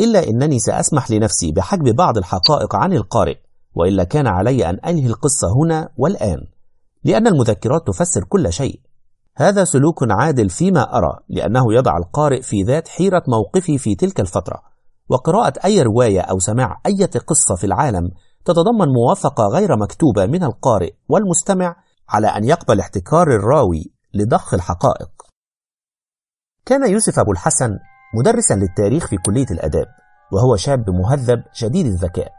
إلا أنني سأسمح لنفسي بحجب بعض الحقائق عن القارئ وإلا كان علي أن أنهي القصة هنا والآن لأن المذكرات تفسر كل شيء. هذا سلوك عادل فيما أرى لأنه يضع القارئ في ذات حيرة موقفي في تلك الفترة. وقراءة أي رواية أو سماع أي قصة في العالم تتضمن موافقة غير مكتوبة من القارئ والمستمع على أن يقبل احتكار الراوي لضخ الحقائق. كان يوسف أبو الحسن مدرسا للتاريخ في كلية الأداب وهو شاب مهذب شديد الذكاء.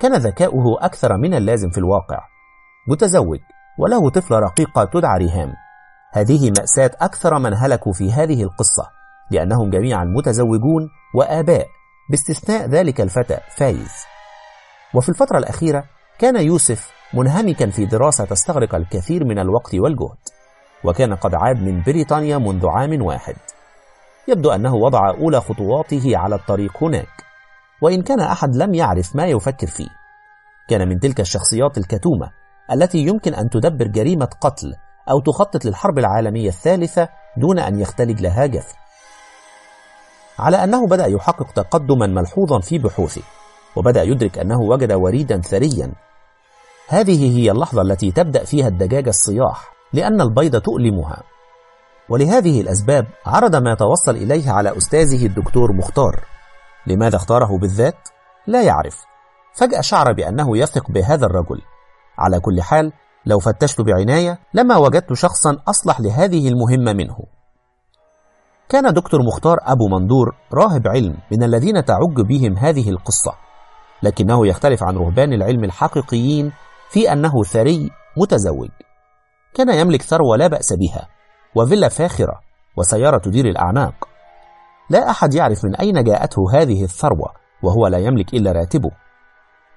كان ذكاؤه أكثر من اللازم في الواقع. متزوج وله طفلة رقيقة تدعى ريهام. هذه مأساة أكثر من هلكوا في هذه القصة لأنهم جميعا متزوجون وآباء. باستثناء ذلك الفتى فايز. وفي الفترة الأخيرة كان يوسف منهمكا في دراسة تستغرق الكثير من الوقت والجهد وكان قد عاد من بريطانيا منذ عام واحد. يبدو أنه وضع أولى خطواته على الطريق هناك وإن كان أحد لم يعرف ما يفكر فيه. كان من تلك الشخصيات الكتومة التي يمكن أن تدبر جريمة قتل أو تخطط للحرب العالمية الثالثة دون أن يختلج لها جفن. على أنه بدأ يحقق تقدما ملحوظا في بحوثه وبدأ يدرك أنه وجد وريدا ثريا. هذه هي اللحظة التي تبدأ فيها الدجاجة الصياح لأن البيضة تؤلمها. ولهذه الأسباب عرض ما توصل إليه على أستاذه الدكتور مختار. لماذا اختاره بالذات؟ لا يعرف. فجأة شعر بأنه يثق بهذا الرجل. على كل حال لو فتشت بعناية لما وجدت شخصا أصلح لهذه المهمة منه. كان دكتور مختار أبو مندور راهب علم من الذين تعج بهم هذه القصة لكنه يختلف عن رهبان العلم الحقيقيين في أنه ثري متزوج. كان يملك ثروة لا بأس بها وفيلا فاخرة وسيارة تدير الأعناق. لا أحد يعرف من أين جاءته هذه الثروة وهو لا يملك إلا راتبه.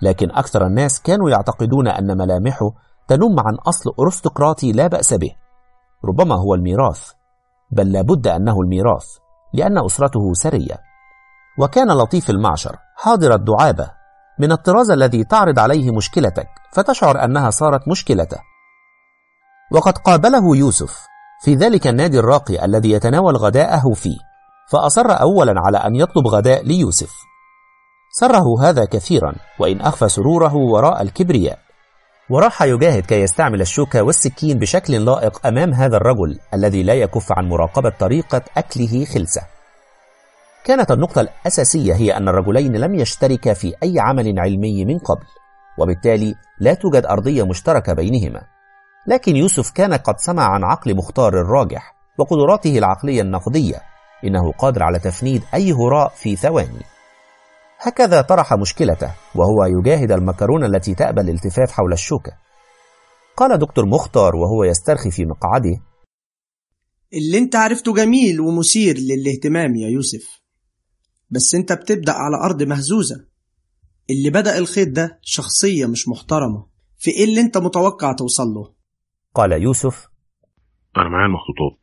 لكن أكثر الناس كانوا يعتقدون أن ملامحه تنم عن أصل أرستقراطي لا بأس به ربما هو الميراث. بل لابد أنه الميراث لأن أسرته سرية. وكان لطيف المعشر حاضر الدعابة. من الطراز الذي تعرض عليه مشكلتك فتشعر أنها صارت مشكلته. وقد قابله يوسف في ذلك النادي الراقي الذي يتناول غداءه فيه فأصر أولا على أن يطلب غداء ليوسف. سره هذا كثيرا وإن أخفى سروره وراء الكبرياء. وراح يجاهد كي يستعمل الشوكة والسكين بشكل لائق أمام هذا الرجل الذي لا يكف عن مراقبة طريقة أكله خلسة. كانت النقطة الأساسية هي أن الرجلين لم يشتركا في أي عمل علمي من قبل وبالتالي لا توجد أرضية مشتركة بينهما. لكن يوسف كان قد سمع عن عقل مختار الراجح وقدراته العقلية النقدية إنه قادر على تفنيد أي هراء في ثواني. هكذا طرح مشكلته وهو يجاهد المكرونة التي تأبى الالتفاف حول الشوكة قال دكتور مختار وهو يسترخي في مقعده اللي انت عرفته جميل ومثير للاهتمام يا يوسف. بس انت بتبدأ على أرض مهزوزة. اللي بدأ الخيط ده شخصية مش محترمة. في إيه اللي انت متوقع توصل له؟ قال يوسف أنا معايا المخطوطات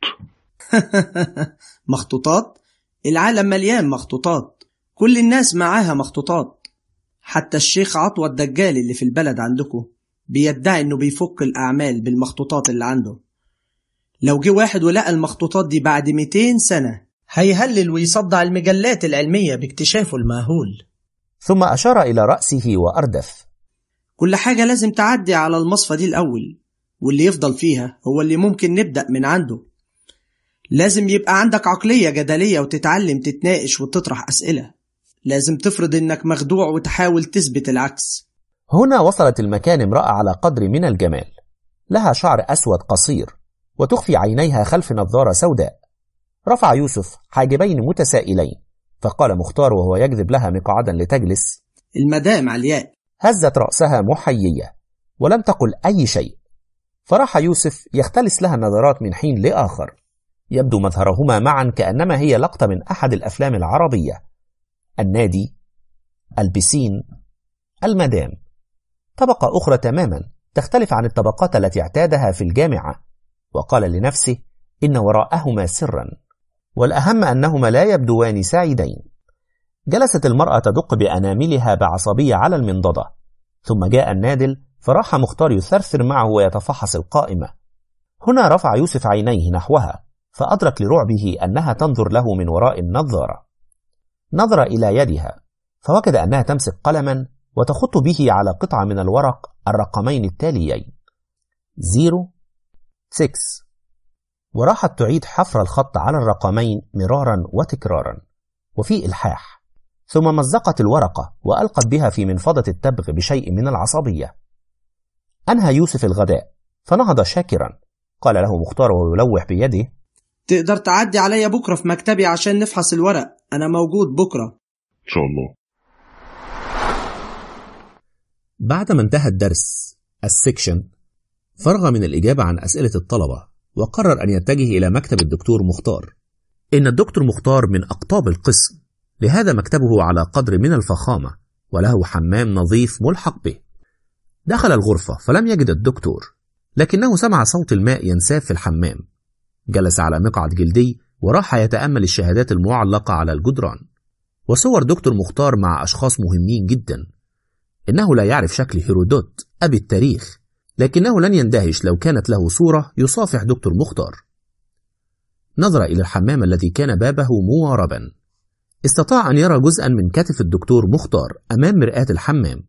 مخطوطات؟ العالم مليان مخطوطات. كل الناس معاها مخطوطات. حتى الشيخ عطوة الدجال اللي في البلد عندكم بيدعي إنه بيفك الأعمال بالمخطوطات اللي عنده. لو جه واحد ولقى المخطوطات دي بعد 200 سنة هيهلل ويصدع المجلات العلمية باكتشافه المهول ثم أشار إلى رأسه وأردف. كل حاجة لازم تعدي على المصفى دي الأول واللي يفضل فيها هو اللي ممكن نبدأ من عنده. لازم يبقى عندك عقلية جدلية وتتعلم تتناقش وتطرح أسئلة. لازم تفرض إنك مخدوع وتحاول تثبت العكس. هنا وصلت المكان امرأة على قدر من الجمال. لها شعر أسود قصير وتخفي عينيها خلف نظارة سوداء. رفع يوسف حاجبين متسائلين فقال مختار وهو يجذب لها مقعدا لتجلس. المدام علياء. هزت رأسها محيية ولم تقل أي شيء. فراح يوسف يختلس لها النظرات من حين لآخر. يبدو مظهرهما معا كأنما هي لقطة من أحد الأفلام العربية. النادي البسين المدام. طبقة أخرى تماما تختلف عن الطبقات التي اعتادها في الجامعة وقال لنفسه إن وراءهما سرا والأهم أنهما لا يبدوان سعيدين. جلست المرأة تدق بأناملها بعصبية على المنضدة ثم جاء النادل فراح مختار يثرثر معه ويتفحص القائمة. هنا رفع يوسف عينيه نحوها فأدرك لرعبه أنها تنظر له من وراء النظارة. نظر إلى يدها فوجد أنها تمسك قلما وتخط به على قطعة من الورق الرقمين التاليين. 0 6 وراحت تعيد حفر الخط على الرقمين مرارا وتكرارا وفي إلحاح. ثم مزقت الورقة وألقت بها في منفضة التبغ بشيء من العصبية. أنهى يوسف الغداء فنهض شاكرا. قال له مختار ويلوح بيده تقدر تعدي عليا بكرة في مكتبي عشان نفحص الورق. أنا موجود بكرة. إن شاء الله. بعدما انتهى الدرس السكشن فرغ من الإجابة عن أسئلة الطلبة وقرر أن يتجه إلى مكتب الدكتور مختار. إن الدكتور مختار من أقطاب القسم لهذا مكتبه على قدر من الفخامة وله حمام نظيف ملحق به. دخل الغرفة فلم يجد الدكتور لكنه سمع صوت الماء ينساب في الحمام. جلس على مقعد جلدي وراح يتأمل الشهادات المعلقة على الجدران. وصور دكتور مختار مع أشخاص مهمين جدا. إنه لا يعرف شكل هيرودوت أبي التاريخ. لكنه لن يندهش لو كانت له صورة يصافح دكتور مختار. نظر إلى الحمام الذي كان بابه مواربا. استطاع أن يرى جزءا من كتف الدكتور مختار أمام مرآة الحمام.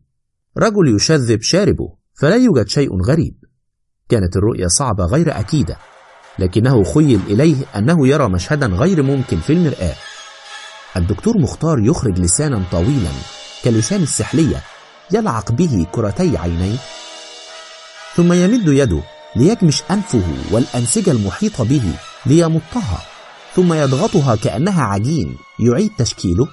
رجل يشذب شاربه فلا يوجد شيء غريب. كانت الرؤية صعبة غير أكيدة. لكنه خيل إليه أنه يرى مشهدا غير ممكن في المرآة. الدكتور مختار يخرج لسانا طويلا كلسان السحلية يلعق به كرتي عينيه. ثم يمد يده ليكمش أنفه والأنسجة المحيطة به ليمطها ثم يضغطها كأنها عجين يعيد تشكيله.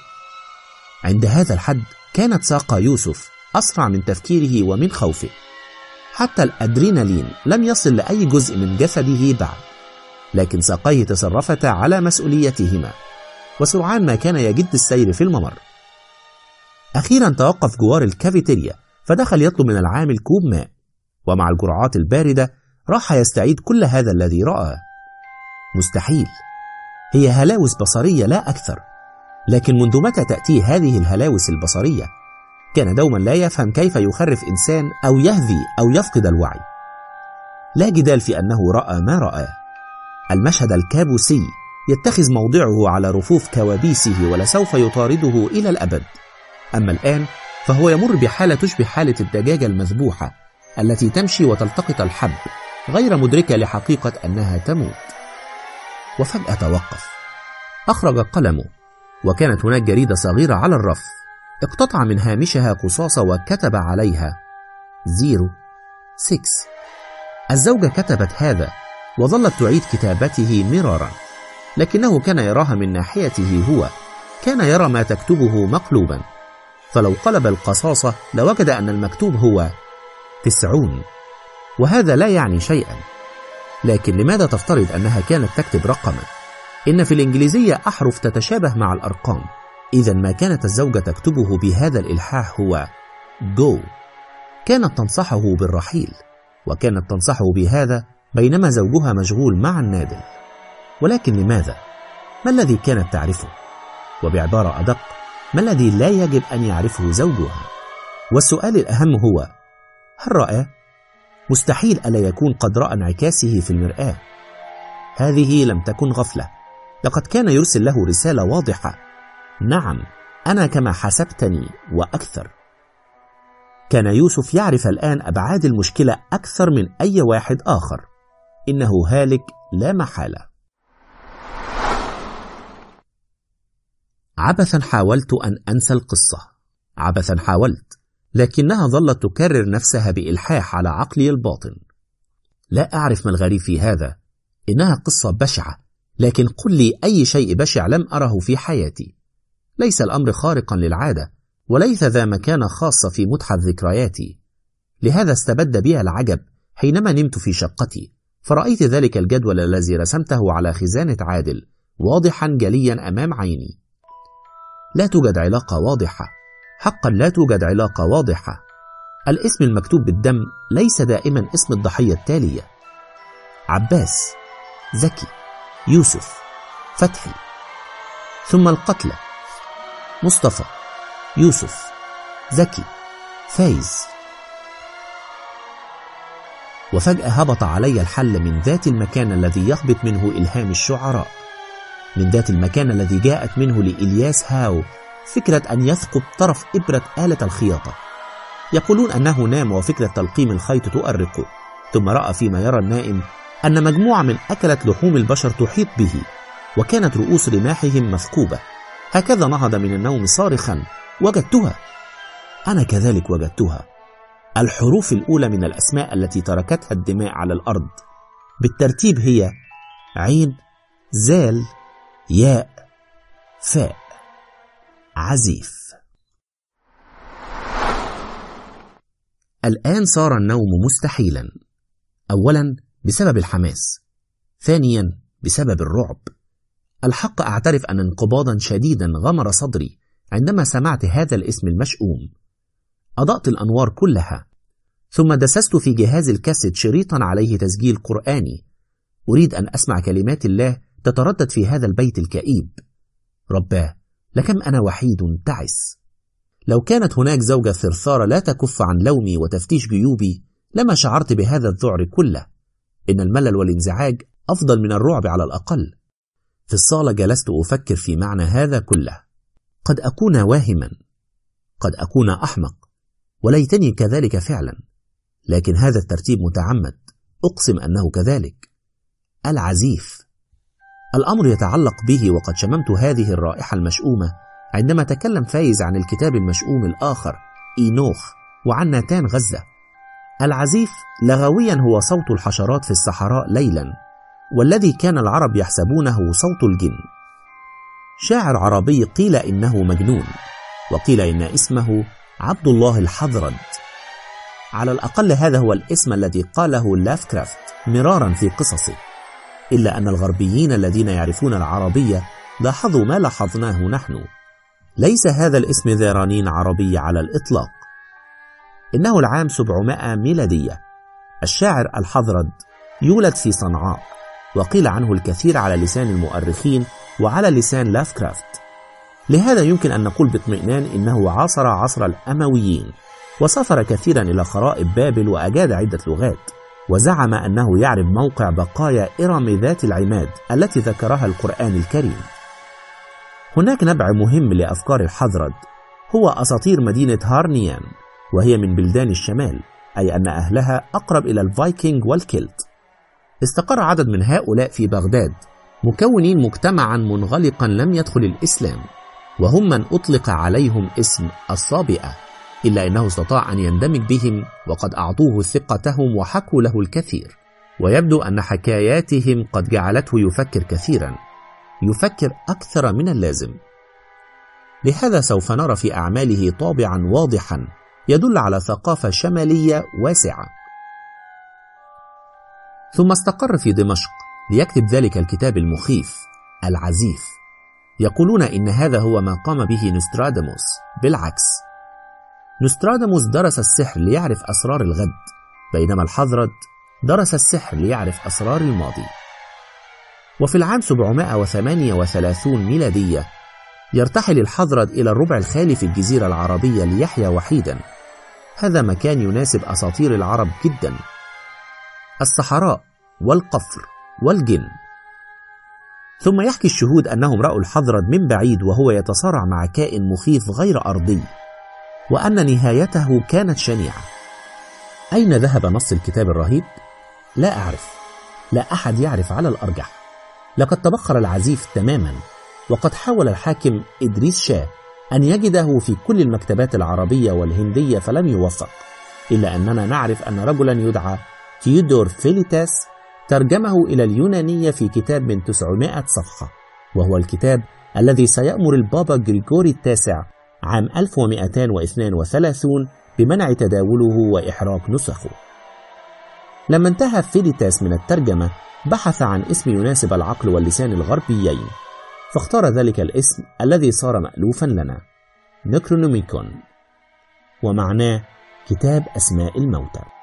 عند هذا الحد كانت ساق يوسف أسرع من تفكيره ومن خوفه. حتى الأدرينالين لم يصل لأي جزء من جسده بعد. لكن ساقيه تصرفتا على مسؤوليتهما. وسرعان ما كان يجد السير في الممر. أخيرا توقف جوار الكافيتيريا فدخل يطلب من العامل كوب ماء. ومع الجرعات الباردة راح يستعيد كل هذا الذي رآه مستحيل. هي هلاوس بصرية لا أكثر. لكن منذ متى تأتي هذه الهلاوس البصرية؟ كان دوما لا يفهم كيف يخرف إنسان أو يهذي أو يفقد الوعي. لا جدال في أنه رأى ما رآه. المشهد الكابوسي يتخذ موضعه على رفوف كوابيسه ولسوف يطارده إلى الأبد. أما الآن فهو يمر بحالة تشبه حالة الدجاجة المذبوحة التي تمشي وتلتقط الحب غير مدركة لحقيقة أنها تموت. وفجأة توقف. أخرج قلمه وكانت هناك جريدة صغيرة على الرف. اقتطع من هامشها قصاصة وكتب عليها. zero. six الزوجة كتبت هذا وظلت تعيد كتابته مرارا لكنه كان يراها من ناحيته هو كان يرى ما تكتبه مقلوبا. فلو قلب القصاصة لوجد أن المكتوب هو تسعون وهذا لا يعني شيئا. لكن لماذا تفترض أنها كانت تكتب رقما؟ إن في الإنجليزية أحرف تتشابه مع الأرقام. إذا ما كانت الزوجة تكتبه بهذا الإلحاح هو go. كانت تنصحه بالرحيل وكانت تنصحه بهذا بينما زوجها مشغول مع النادل ولكن لماذا؟ ما الذي كانت تعرفه؟ وبعبارة أدق ما الذي لا يجب أن يعرفه زوجها؟ والسؤال الأهم هو هل رأى؟ مستحيل ألا يكون قد رأى انعكاسه في المرآة هذه لم تكن غفلة لقد كان يرسل له رسالة واضحة نعم أنا كما حسبتني وأكثر كان يوسف يعرف الآن أبعاد المشكلة أكثر من أي واحد آخر إنه هالك لا محالة. عبثا حاولت أن أنسى القصة. عبثا حاولت لكنها ظلت تكرر نفسها بإلحاح على عقلي الباطن. لا أعرف ما الغريب في هذا. إنها قصة بشعة لكن قل لي أي شيء بشع لم أره في حياتي. ليس الأمر خارقا للعادة وليس ذا مكانة خاصة في متحف ذكرياتي. لهذا استبد بي العجب حينما نمت في شقتي. فرأيت ذلك الجدول الذي رسمته على خزانة عادل واضحا جليا أمام عيني. لا توجد علاقة واضحة. حقا لا توجد علاقة واضحة. الاسم المكتوب بالدم ليس دائما اسم الضحية التالية. عباس زكي يوسف فتحي. ثم القتلى مصطفى يوسف زكي فايز. وفجأة هبط علي الحل من ذات المكان الذي يهبط منه إلهام الشعراء. من ذات المكان الذي جاءت منه لإلياس هاو فكرة أن يثقب طرف إبرة آلة الخياطة. يقولون أنه نام وفكرة تلقيم الخيط تؤرقه ثم رأى فيما يرى النائم أن مجموعة من أكلت لحوم البشر تحيط به وكانت رؤوس رماحهم مثقوبة. هكذا نهض من النوم صارخا. وجدتها. أنا كذلك وجدتها. الحروف الأولى من الأسماء التي تركتها الدماء على الأرض. بالترتيب هي عين زال ياء فاء. عزيف. الآن صار النوم مستحيلا. أولا بسبب الحماس. ثانيا بسبب الرعب. الحق أعترف أن انقباضا شديدا غمر صدري عندما سمعت هذا الاسم المشؤوم. أضأت الأنوار كلها ثم دسست في جهاز الكاسيت شريطا عليه تسجيل قرآني. أريد أن أسمع كلمات الله تتردد في هذا البيت الكئيب. رباه لكم أنا وحيد تعس. لو كانت هناك زوجة ثرثارة لا تكف عن لومي وتفتيش جيوبي لما شعرت بهذا الذعر كله. إن الملل والانزعاج أفضل من الرعب على الأقل. في الصالة جلست أفكر في معنى هذا كله. قد أكون واهما. قد أكون أحمق. وليتني كذلك فعلا. لكن هذا الترتيب متعمد. أقسم أنه كذلك. العزيف. الأمر يتعلق به وقد شممت هذه الرائحة المشؤومة عندما تكلم فايز عن الكتاب المشؤوم الآخر إينوخ وعن ناتان غزة. العزيف لغويا هو صوت الحشرات في الصحراء ليلا والذي كان العرب يحسبونه صوت الجن. شاعر عربي قيل إنه مجنون وقيل إن اسمه عبد الله الحضرد. على الأقل هذا هو الاسم الذي قاله لافكرافت مرارا في قصصه. إلا أن الغربيين الذين يعرفون العربية لاحظوا ما لاحظناه نحن. ليس هذا الاسم ذا رنين عربي على الإطلاق. إنه العام 700 ميلادية. الشاعر الحضرد يولد في صنعاء وقيل عنه الكثير على لسان المؤرخين وعلى لسان لافكرافت. لهذا يمكن أن نقول باطمئنان إنه عاصر عصر الأمويين وسافر كثيرا إلى خرائب بابل وأجاد عدة لغات وزعم أنه يعرف موقع بقايا إرم ذات العماد التي ذكرها القرآن الكريم. هناك نبع مهم لأفكار الحضرد هو أساطير مدينة هارنيان وهي من بلدان الشمال أي أن أهلها أقرب إلى الفايكنج والكيلت. استقر عدد من هؤلاء في بغداد مكونين مجتمعا منغلقا لم يدخل الإسلام. وهم من أطلق عليهم اسم الصابئة إلا أنه استطاع أن يندمج بهم وقد أعطوه ثقتهم وحكوا له الكثير ويبدو أن حكاياتهم قد جعلته يفكر كثيرا يفكر أكثر من اللازم. لهذا سوف نرى في أعماله طابعا واضحا يدل على ثقافة شمالية واسعة. ثم استقر في دمشق ليكتب ذلك الكتاب المخيف العزيف. يقولون إن هذا هو ما قام به نسترادموس. بالعكس. نسترادموس درس السحر ليعرف أسرار الغد بينما الحضرد درس السحر ليعرف أسرار الماضي. وفي العام 738 ميلادية يرتحل الحضرد إلى الربع الخالي في الجزيرة العربية ليحيا وحيدا. هذا مكان يناسب أساطير العرب جدا. الصحراء والقفر والجن. ثم يحكي الشهود أنهم رأوا الحضرد من بعيد وهو يتصارع مع كائن مخيف غير أرضي وأن نهايته كانت شنيعة. أين ذهب نص الكتاب الرهيب؟ لا أعرف. لا أحد يعرف على الأرجح. لقد تبخر العزيف تماما وقد حاول الحاكم إدريس شاه أن يجده في كل المكتبات العربية والهندية فلم يوفق إلا أننا نعرف أن رجلا يدعى تيودور فيليتاس ترجمه إلى اليونانية في كتاب من 900 صفحة وهو الكتاب الذي سيأمر البابا جريجوري التاسع عام 1232 بمنع تداوله وإحراق نسخه. لما انتهى فيليتاس من الترجمة بحث عن اسم يناسب العقل واللسان الغربيين فاختار ذلك الاسم الذي صار مألوفا لنا نكرونوميكون ومعناه كتاب أسماء الموتى.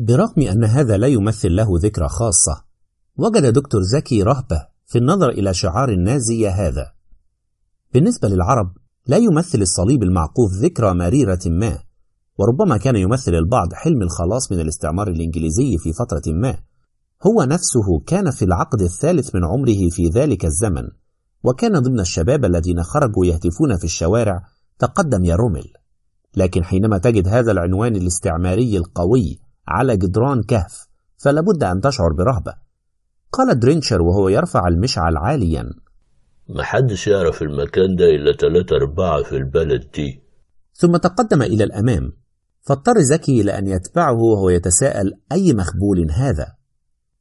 برغم أن هذا لا يمثل له ذكرى خاصة وجد دكتور زكي رهبة في النظر إلى شعار النازية هذا. بالنسبة للعرب لا يمثل الصليب المعقوف ذكرى مريرة ما وربما كان يمثل البعض حلم الخلاص من الاستعمار الإنجليزي في فترة ما. هو نفسه كان في العقد الثالث من عمره في ذلك الزمن وكان ضمن الشباب الذين خرجوا يهتفون في الشوارع تقدم يا رومل. لكن حينما تجد هذا العنوان الاستعماري القوي على جدران كهف فلابد أن تشعر برهبة. قال درينشر وهو يرفع المشعل عاليا. محدش يعرف المكان ده إلا تلاتة أربعة في البلد دي. ثم تقدم إلى الأمام. فاضطر زكي إلى أن يتبعه وهو يتساءل أي مخبول هذا؟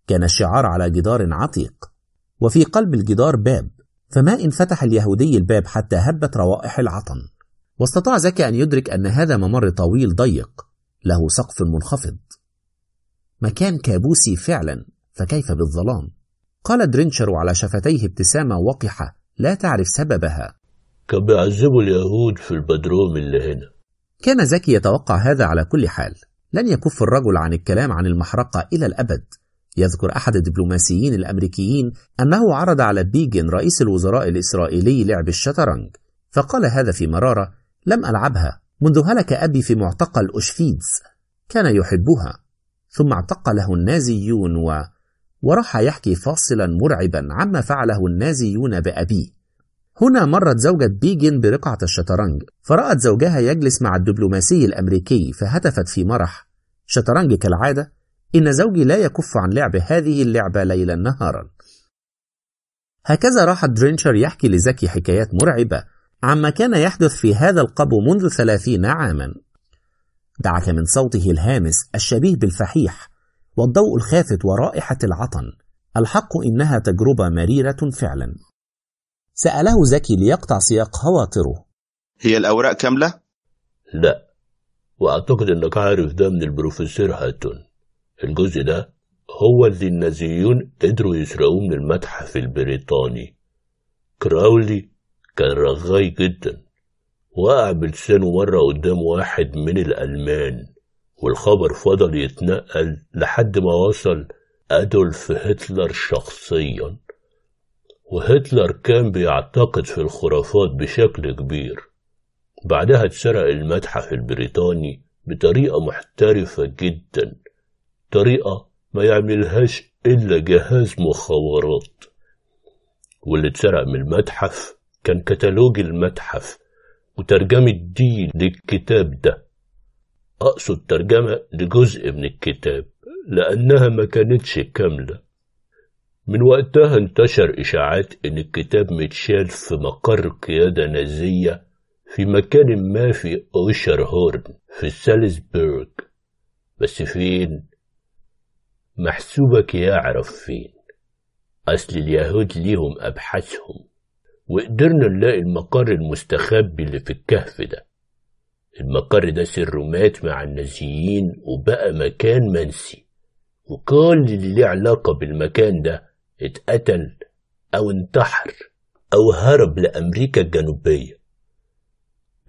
كان الشعار على جدار عتيق وفي قلب الجدار باب فما إن فتح اليهودي الباب حتى هبت روائح العطن. واستطاع زكي أن يدرك أن هذا ممر طويل ضيق له سقف منخفض. مكان كابوسي فعلا فكيف بالظلام؟ قال درينشر على شفتيه ابتسامة وقحة لا تعرف سببها. كان بيعذبوا اليهود في البدروم اللي هنا؟ كان زكي يتوقع هذا على كل حال. لن يكف الرجل عن الكلام عن المحرقة إلى الأبد. يذكر أحد الدبلوماسيين الأمريكيين أنه عرض على بيجن رئيس الوزراء الإسرائيلي لعب الشطرنج فقال هذا في مرارة لم ألعبها. منذ هلك أبي في معتقل أوشفيتز. كان يحبها. ثم اعتقله النازيون و... وراح يحكي فاصلا مرعبا عما فعله النازيون بأبيه. هنا مرت زوجة بيجن برقعة الشطرنج. فرأت زوجها يجلس مع الدبلوماسي الأمريكي فهتفت في مرح. شطرنج كالعادة إن زوجي لا يكف عن لعب هذه اللعبة ليلا نهارا. هكذا راح درينشر يحكي لزكي حكايات مرعبة عما كان يحدث في هذا القبو منذ ثلاثين عاما. دعك من صوته الهامس الشبيه بالفحيح والضوء الخافت ورائحة العطن. الحق إنها تجربة مريرة فعلا. سأله زكي ليقطع سياق خواطره. هي الأوراق كاملة؟ لا وأعتقد إنك عارف ده من البروفيسور هاتون. الجزء ده هو اللي النازيون قدروا يسرقوه من المتحف البريطاني. كراولي كان رغاي جدا. وقع بلسانه مرة قدام واحد من الألمان والخبر فضل يتنقل لحد ما وصل أدولف هتلر شخصيا. وهتلر كان بيعتقد في الخرافات بشكل كبير. بعدها اتسرق المتحف البريطاني بطريقة محترفة جدا طريقة ما يعملهاش إلا جهاز مخابرات. واللي اتسرق من المتحف كان كتالوج المتحف وترجمة دي للكتاب ده. أقصد ترجمة لجزء من الكتاب لأنها ما كانتش كاملة. من وقتها انتشر إشاعات إن الكتاب متشال في مقر قيادة نازية في مكان ما في أوشر هورن في سالزبورغ. بس فين؟ محسوبك يعرف فين أصل اليهود ليهم أبحاثهم. وقدرنا نلاقي المقر المستخبي اللي في الكهف ده. المقر ده سره مات مع النازيين وبقى مكان منسي. وكل اللي ليه علاقة بالمكان ده اتقتل أو انتحر أو هرب لأمريكا الجنوبية.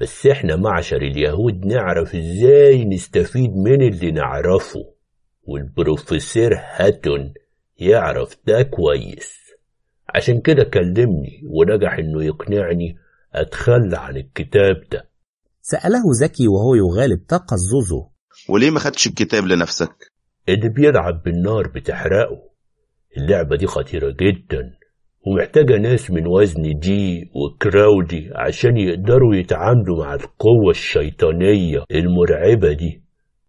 بس إحنا معشر اليهود نعرف إزاي نستفيد من اللي نعرفه والبروفيسور هاتون يعرف ده كويس. عشان كده كلمني ونجح إنه يقنعني أتخلى عن الكتاب ده. سأله زكي وهو يغالب تقززه وليه ما خدتش الكتاب لنفسك؟ اللي بيلعب بالنار بتحرقه. اللعبة دي خطيرة جدا ومحتاجة ناس من وزن دي وكراودي عشان يقدروا يتعاملوا مع القوة الشيطانية المرعبة دي.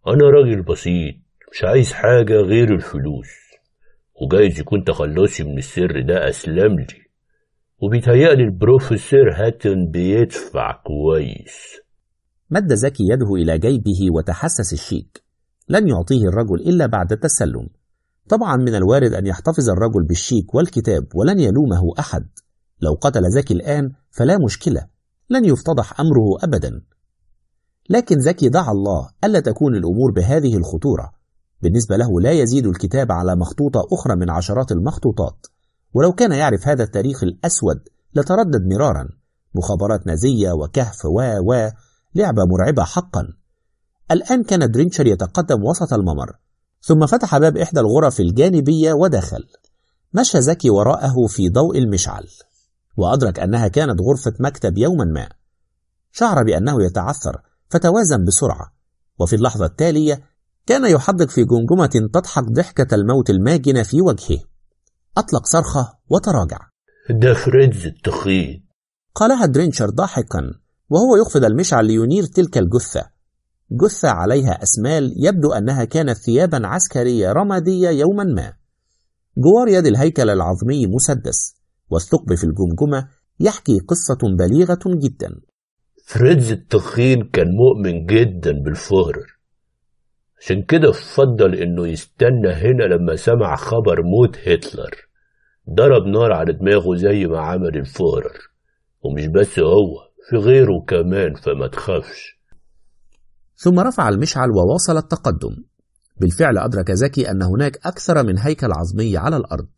أنا راجل بسيط مش عايز حاجة غير الفلوس. وجايز يكون تخلصي من السر ده أسلم لي. وبيتهيألي البروفيسور هاتن بيدفع كويس. مد زكي يده إلى جيبه وتحسس الشيك. لن يعطيه الرجل إلا بعد التسلم. طبعا من الوارد أن يحتفظ الرجل بالشيك والكتاب ولن يلومه أحد. لو قتل زكي الآن فلا مشكلة. لن يفتضح أمره أبدا. لكن زكي دعا الله ألا تكون الأمور بهذه الخطورة. بالنسبة له لا يزيد الكتاب على مخطوطة أخرى من عشرات المخطوطات. ولو كان يعرف هذا التاريخ الأسود لتردد مرارا. مخابرات نازية وكهف و و لعبة مرعبة حقا. الآن كان درينشر يتقدم وسط الممر. ثم فتح باب إحدى الغرف الجانبية ودخل. مشى زكي وراءه في ضوء المشعل. وأدرك أنها كانت غرفة مكتب يوما ما. شعر بأنه يتعثر فتوازن بسرعة. وفي اللحظة التالية كان يحدق في جمجمة تضحك ضحكة الموت الماجنة في وجهه. أطلق صرخة وتراجع. ده فريدز التخين. قالها درينشر ضاحكا وهو يخفض المشعل لينير تلك الجثة. جثة عليها أسمال يبدو أنها كانت ثيابا عسكرية رمادية يوما ما. جوار يد الهيكل العظمي مسدس والثقب في الجمجمة يحكي قصة بليغة جدا. فريدز التخين كان مؤمن جدا بالفهرر. عشان كده فضل إنه يستنى هنا لما سمع خبر موت هتلر. ضرب نار على دماغه زي ما عمل الفهرر ومش بس هو في غيره كمان فما تخافش. ثم رفع المشعل وواصل التقدم. بالفعل أدرك زكي أن هناك أكثر من هيكل عظمي على الأرض.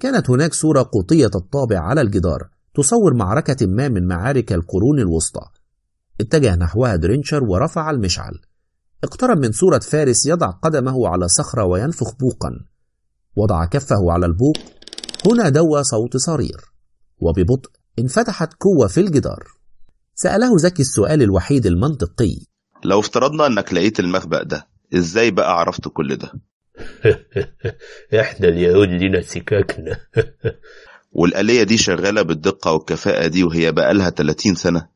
كانت هناك صورة قوطية الطابع على الجدار تصور معركة ما من معارك القرون الوسطى. اتجه نحوها درينشر ورفع المشعل. اقترب من صورة فارس يضع قدمه على صخرة وينفخ بوقا. وضع كفه على البوق. هنا دوى صوت صرير. وببطء انفتحت قوة في الجدار. سأله زكي السؤال الوحيد المنطقي. لو افترضنا أنك لقيت المخبأ ده إزاي بقى عرفت كل ده؟ إحنا اليهود لينا سكاكنا والآلية دي شغالة بالدقة والكفاءة دي وهي بقالها 30 سنة؟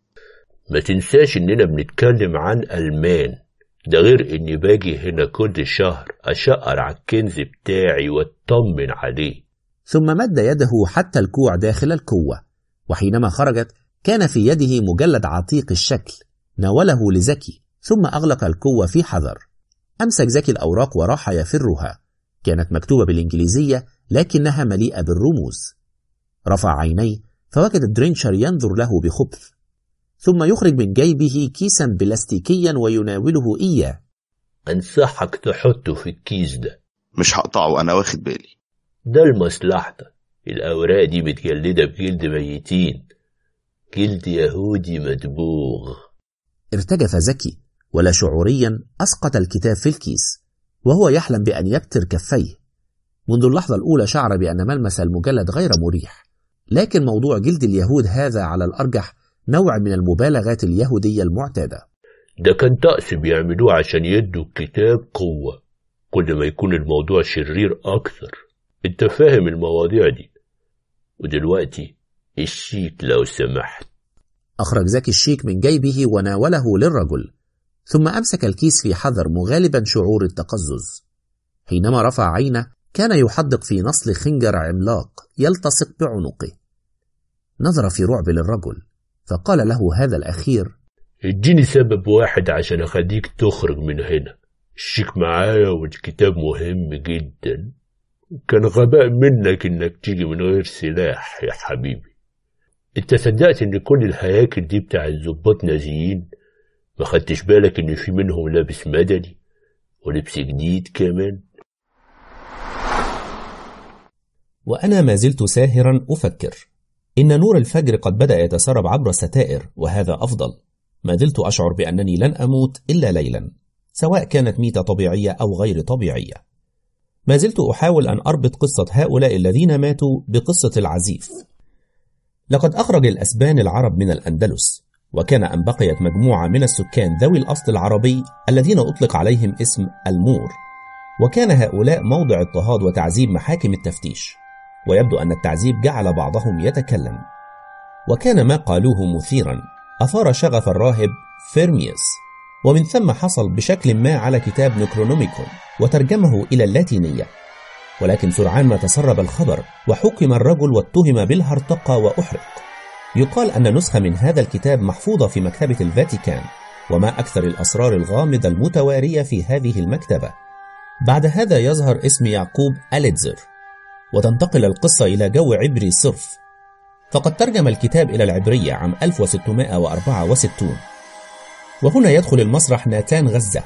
ما تنساش إننا بنتكلم عن ألمان. ده غير اني باجي هنا كل شهر أشقر على الكنز بتاعي وأطمن عليه. ثم مد يده حتى الكوع داخل الكوة وحينما خرجت كان في يده مجلد عتيق الشكل ناوله لزكي ثم أغلق الكوة في حذر. أمسك زكي الأوراق وراح يفرها. كانت مكتوبة بالإنجليزية لكنها مليئة بالرموز. رفع عينيه فوجد درينشر ينظر له بخبث. ثم يخرج من جيبه كيسا بلاستيكيا ويناوله إياه. أنصحك تحطه في الكيس ده مش هقطعه أنا واخد بالي. ده لمصلحتك الأوراق دي متجلدة بجلد ميتين. جلد يهودي مدبوغ. ارتجف زكي ولا شعوريا أسقط الكتاب في الكيس وهو يحلم بأن يبتر كفيه. منذ اللحظة الأولى شعر بأن ملمس المجلد غير مريح. لكن موضوع جلد اليهود هذا على الأرجح نوع من المبالغات اليهودية المعتادة. ده كان طقس بيعملوه عشان يدوا الكتاب قوة. كل ما يكون الموضوع شرير أكثر. أنت فاهم المواضيع دي. ودلوقتي الشيك لو سمحت. أخرج زكي الشيك من جيبه وناوله للرجل ثم أمسك الكيس في حذر مغالبا شعور التقزز. حينما رفع عينه كان يحدق في نصل خنجر عملاق يلتصق بعنقه. نظر في رعب للرجل. فقال له هذا الأخير اديني سبب واحد عشان أخليك تخرج من هنا. الشيك معايا والكتاب مهم جدا. كان غباء منك إنك تيجي من غير سلاح يا حبيبي. أنت صدقت إن كل الهياكل دي بتاع الظباط نازيين؟ ما خدتش بالك إن في منهم لابس مدني ولبس جديد كمان؟ وأنا ما زلت ساهرا أفكر. إن نور الفجر قد بدأ يتسرب عبر الستائر وهذا أفضل. ما زلت أشعر بأنني لن أموت إلا ليلا سواء كانت ميتة طبيعية أو غير طبيعية. ما زلت أحاول أن أربط قصة هؤلاء الذين ماتوا بقصة العزيف. لقد أخرج الأسبان العرب من الأندلس وكان أن بقيت مجموعة من السكان ذوي الأصل العربي الذين أطلق عليهم اسم المور. وكان هؤلاء موضع اضطهاد وتعذيب محاكم التفتيش. ويبدو أن التعذيب جعل بعضهم يتكلم. وكان ما قالوه مثيرا أثار شغف الراهب فيرميوس. ومن ثم حصل بشكل ما على كتاب نكرونوميكون وترجمه إلى اللاتينية. ولكن سرعان ما تسرب الخبر وحكم الرجل واتهم بالهرطقة وأحرق. يقال أن نسخة من هذا الكتاب محفوظة في مكتبة الفاتيكان وما أكثر الأسرار الغامضة المتوارية في هذه المكتبة. بعد هذا يظهر اسم يعقوب أليتزر. وتنتقل القصة إلى جو عبري صرف. فقد ترجم الكتاب إلى العبرية عام 1664 وهنا يدخل المسرح ناتان غزة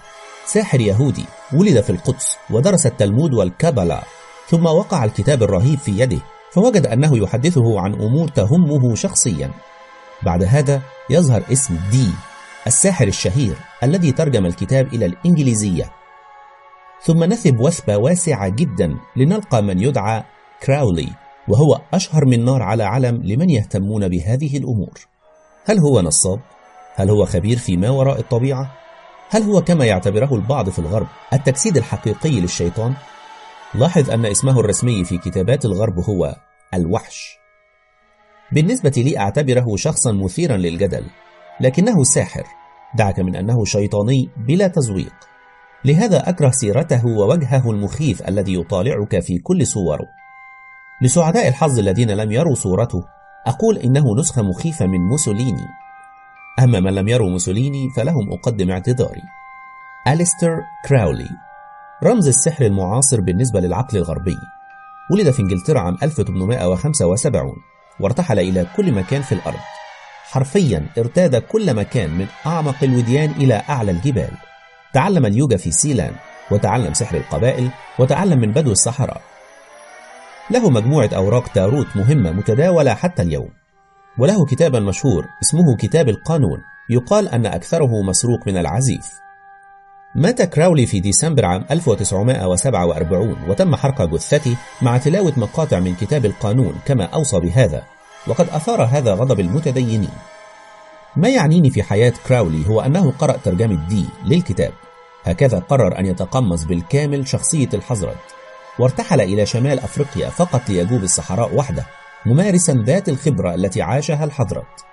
ساحر يهودي ولد في القدس ودرس التلمود والكابالا ثم وقع الكتاب الرهيب في يده فوجد أنه يحدثه عن أمور تهمه شخصيا. بعد هذا يظهر اسم دي الساحر الشهير الذي ترجم الكتاب إلى الإنجليزية. ثم نثب وثبة واسعة جدا لنلقى من يدعى كراولي وهو أشهر من نار على علم لمن يهتمون بهذه الأمور هل هو نصاب؟ هل هو خبير في ما وراء الطبيعة؟ هل هو كما يعتبره البعض في الغرب التجسيد الحقيقي للشيطان؟ لاحظ أن اسمه الرسمي في كتابات الغرب هو الوحش بالنسبة لي أعتبره شخصا مثيرا للجدل لكنه ساحر دعك من أنه شيطاني بلا تزويق لهذا أكره سيرته ووجهه المخيف الذي يطالعك في كل صوره لسعداء الحظ الذين لم يروا صورته أقول إنه نسخة مخيفة من موسوليني. أما من لم يروا موسوليني فلهم أقدم اعتذاري. أليستر كراولي. رمز السحر المعاصر بالنسبة للعقل الغربي. ولد في إنجلترا عام 1875 وارتحل إلى كل مكان في الأرض. حرفيا ارتاد كل مكان من أعمق الوديان إلى أعلى الجبال. تعلم اليوجا في سيلان وتعلم سحر القبائل وتعلم من بدو الصحراء. له مجموعة أوراق تاروت مهمة متداولة حتى اليوم وله كتابا مشهور اسمه كتاب القانون يقال أن أكثره مسروق من العزيف. مات كراولي في ديسمبر عام 1947 وتم حرق جثته مع تلاوة مقاطع من كتاب القانون كما أوصى بهذا وقد أثار هذا غضب المتدينين. ما يعنيني في حياة كراولي هو أنه قرأ ترجمة دي للكتاب هكذا قرر أن يتقمص بالكامل شخصية الحضرت وارتحل إلى شمال أفريقيا فقط ليجوب الصحراء وحده ممارسا ذات الخبرة التي عاشها الحضرت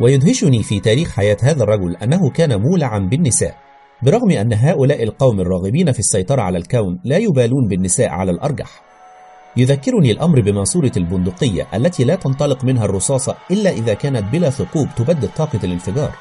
ويدهشني في تاريخ حياة هذا الرجل أنه كان مولعا بالنساء برغم أن هؤلاء القوم الراغبين في السيطرة على الكون لا يبالون بالنساء على الأرجح. يذكرني الأمر بماسورة البندقية التي لا تنطلق منها الرصاصة إلا إذا كانت بلا ثقوب تبدد طاقة الانفجار.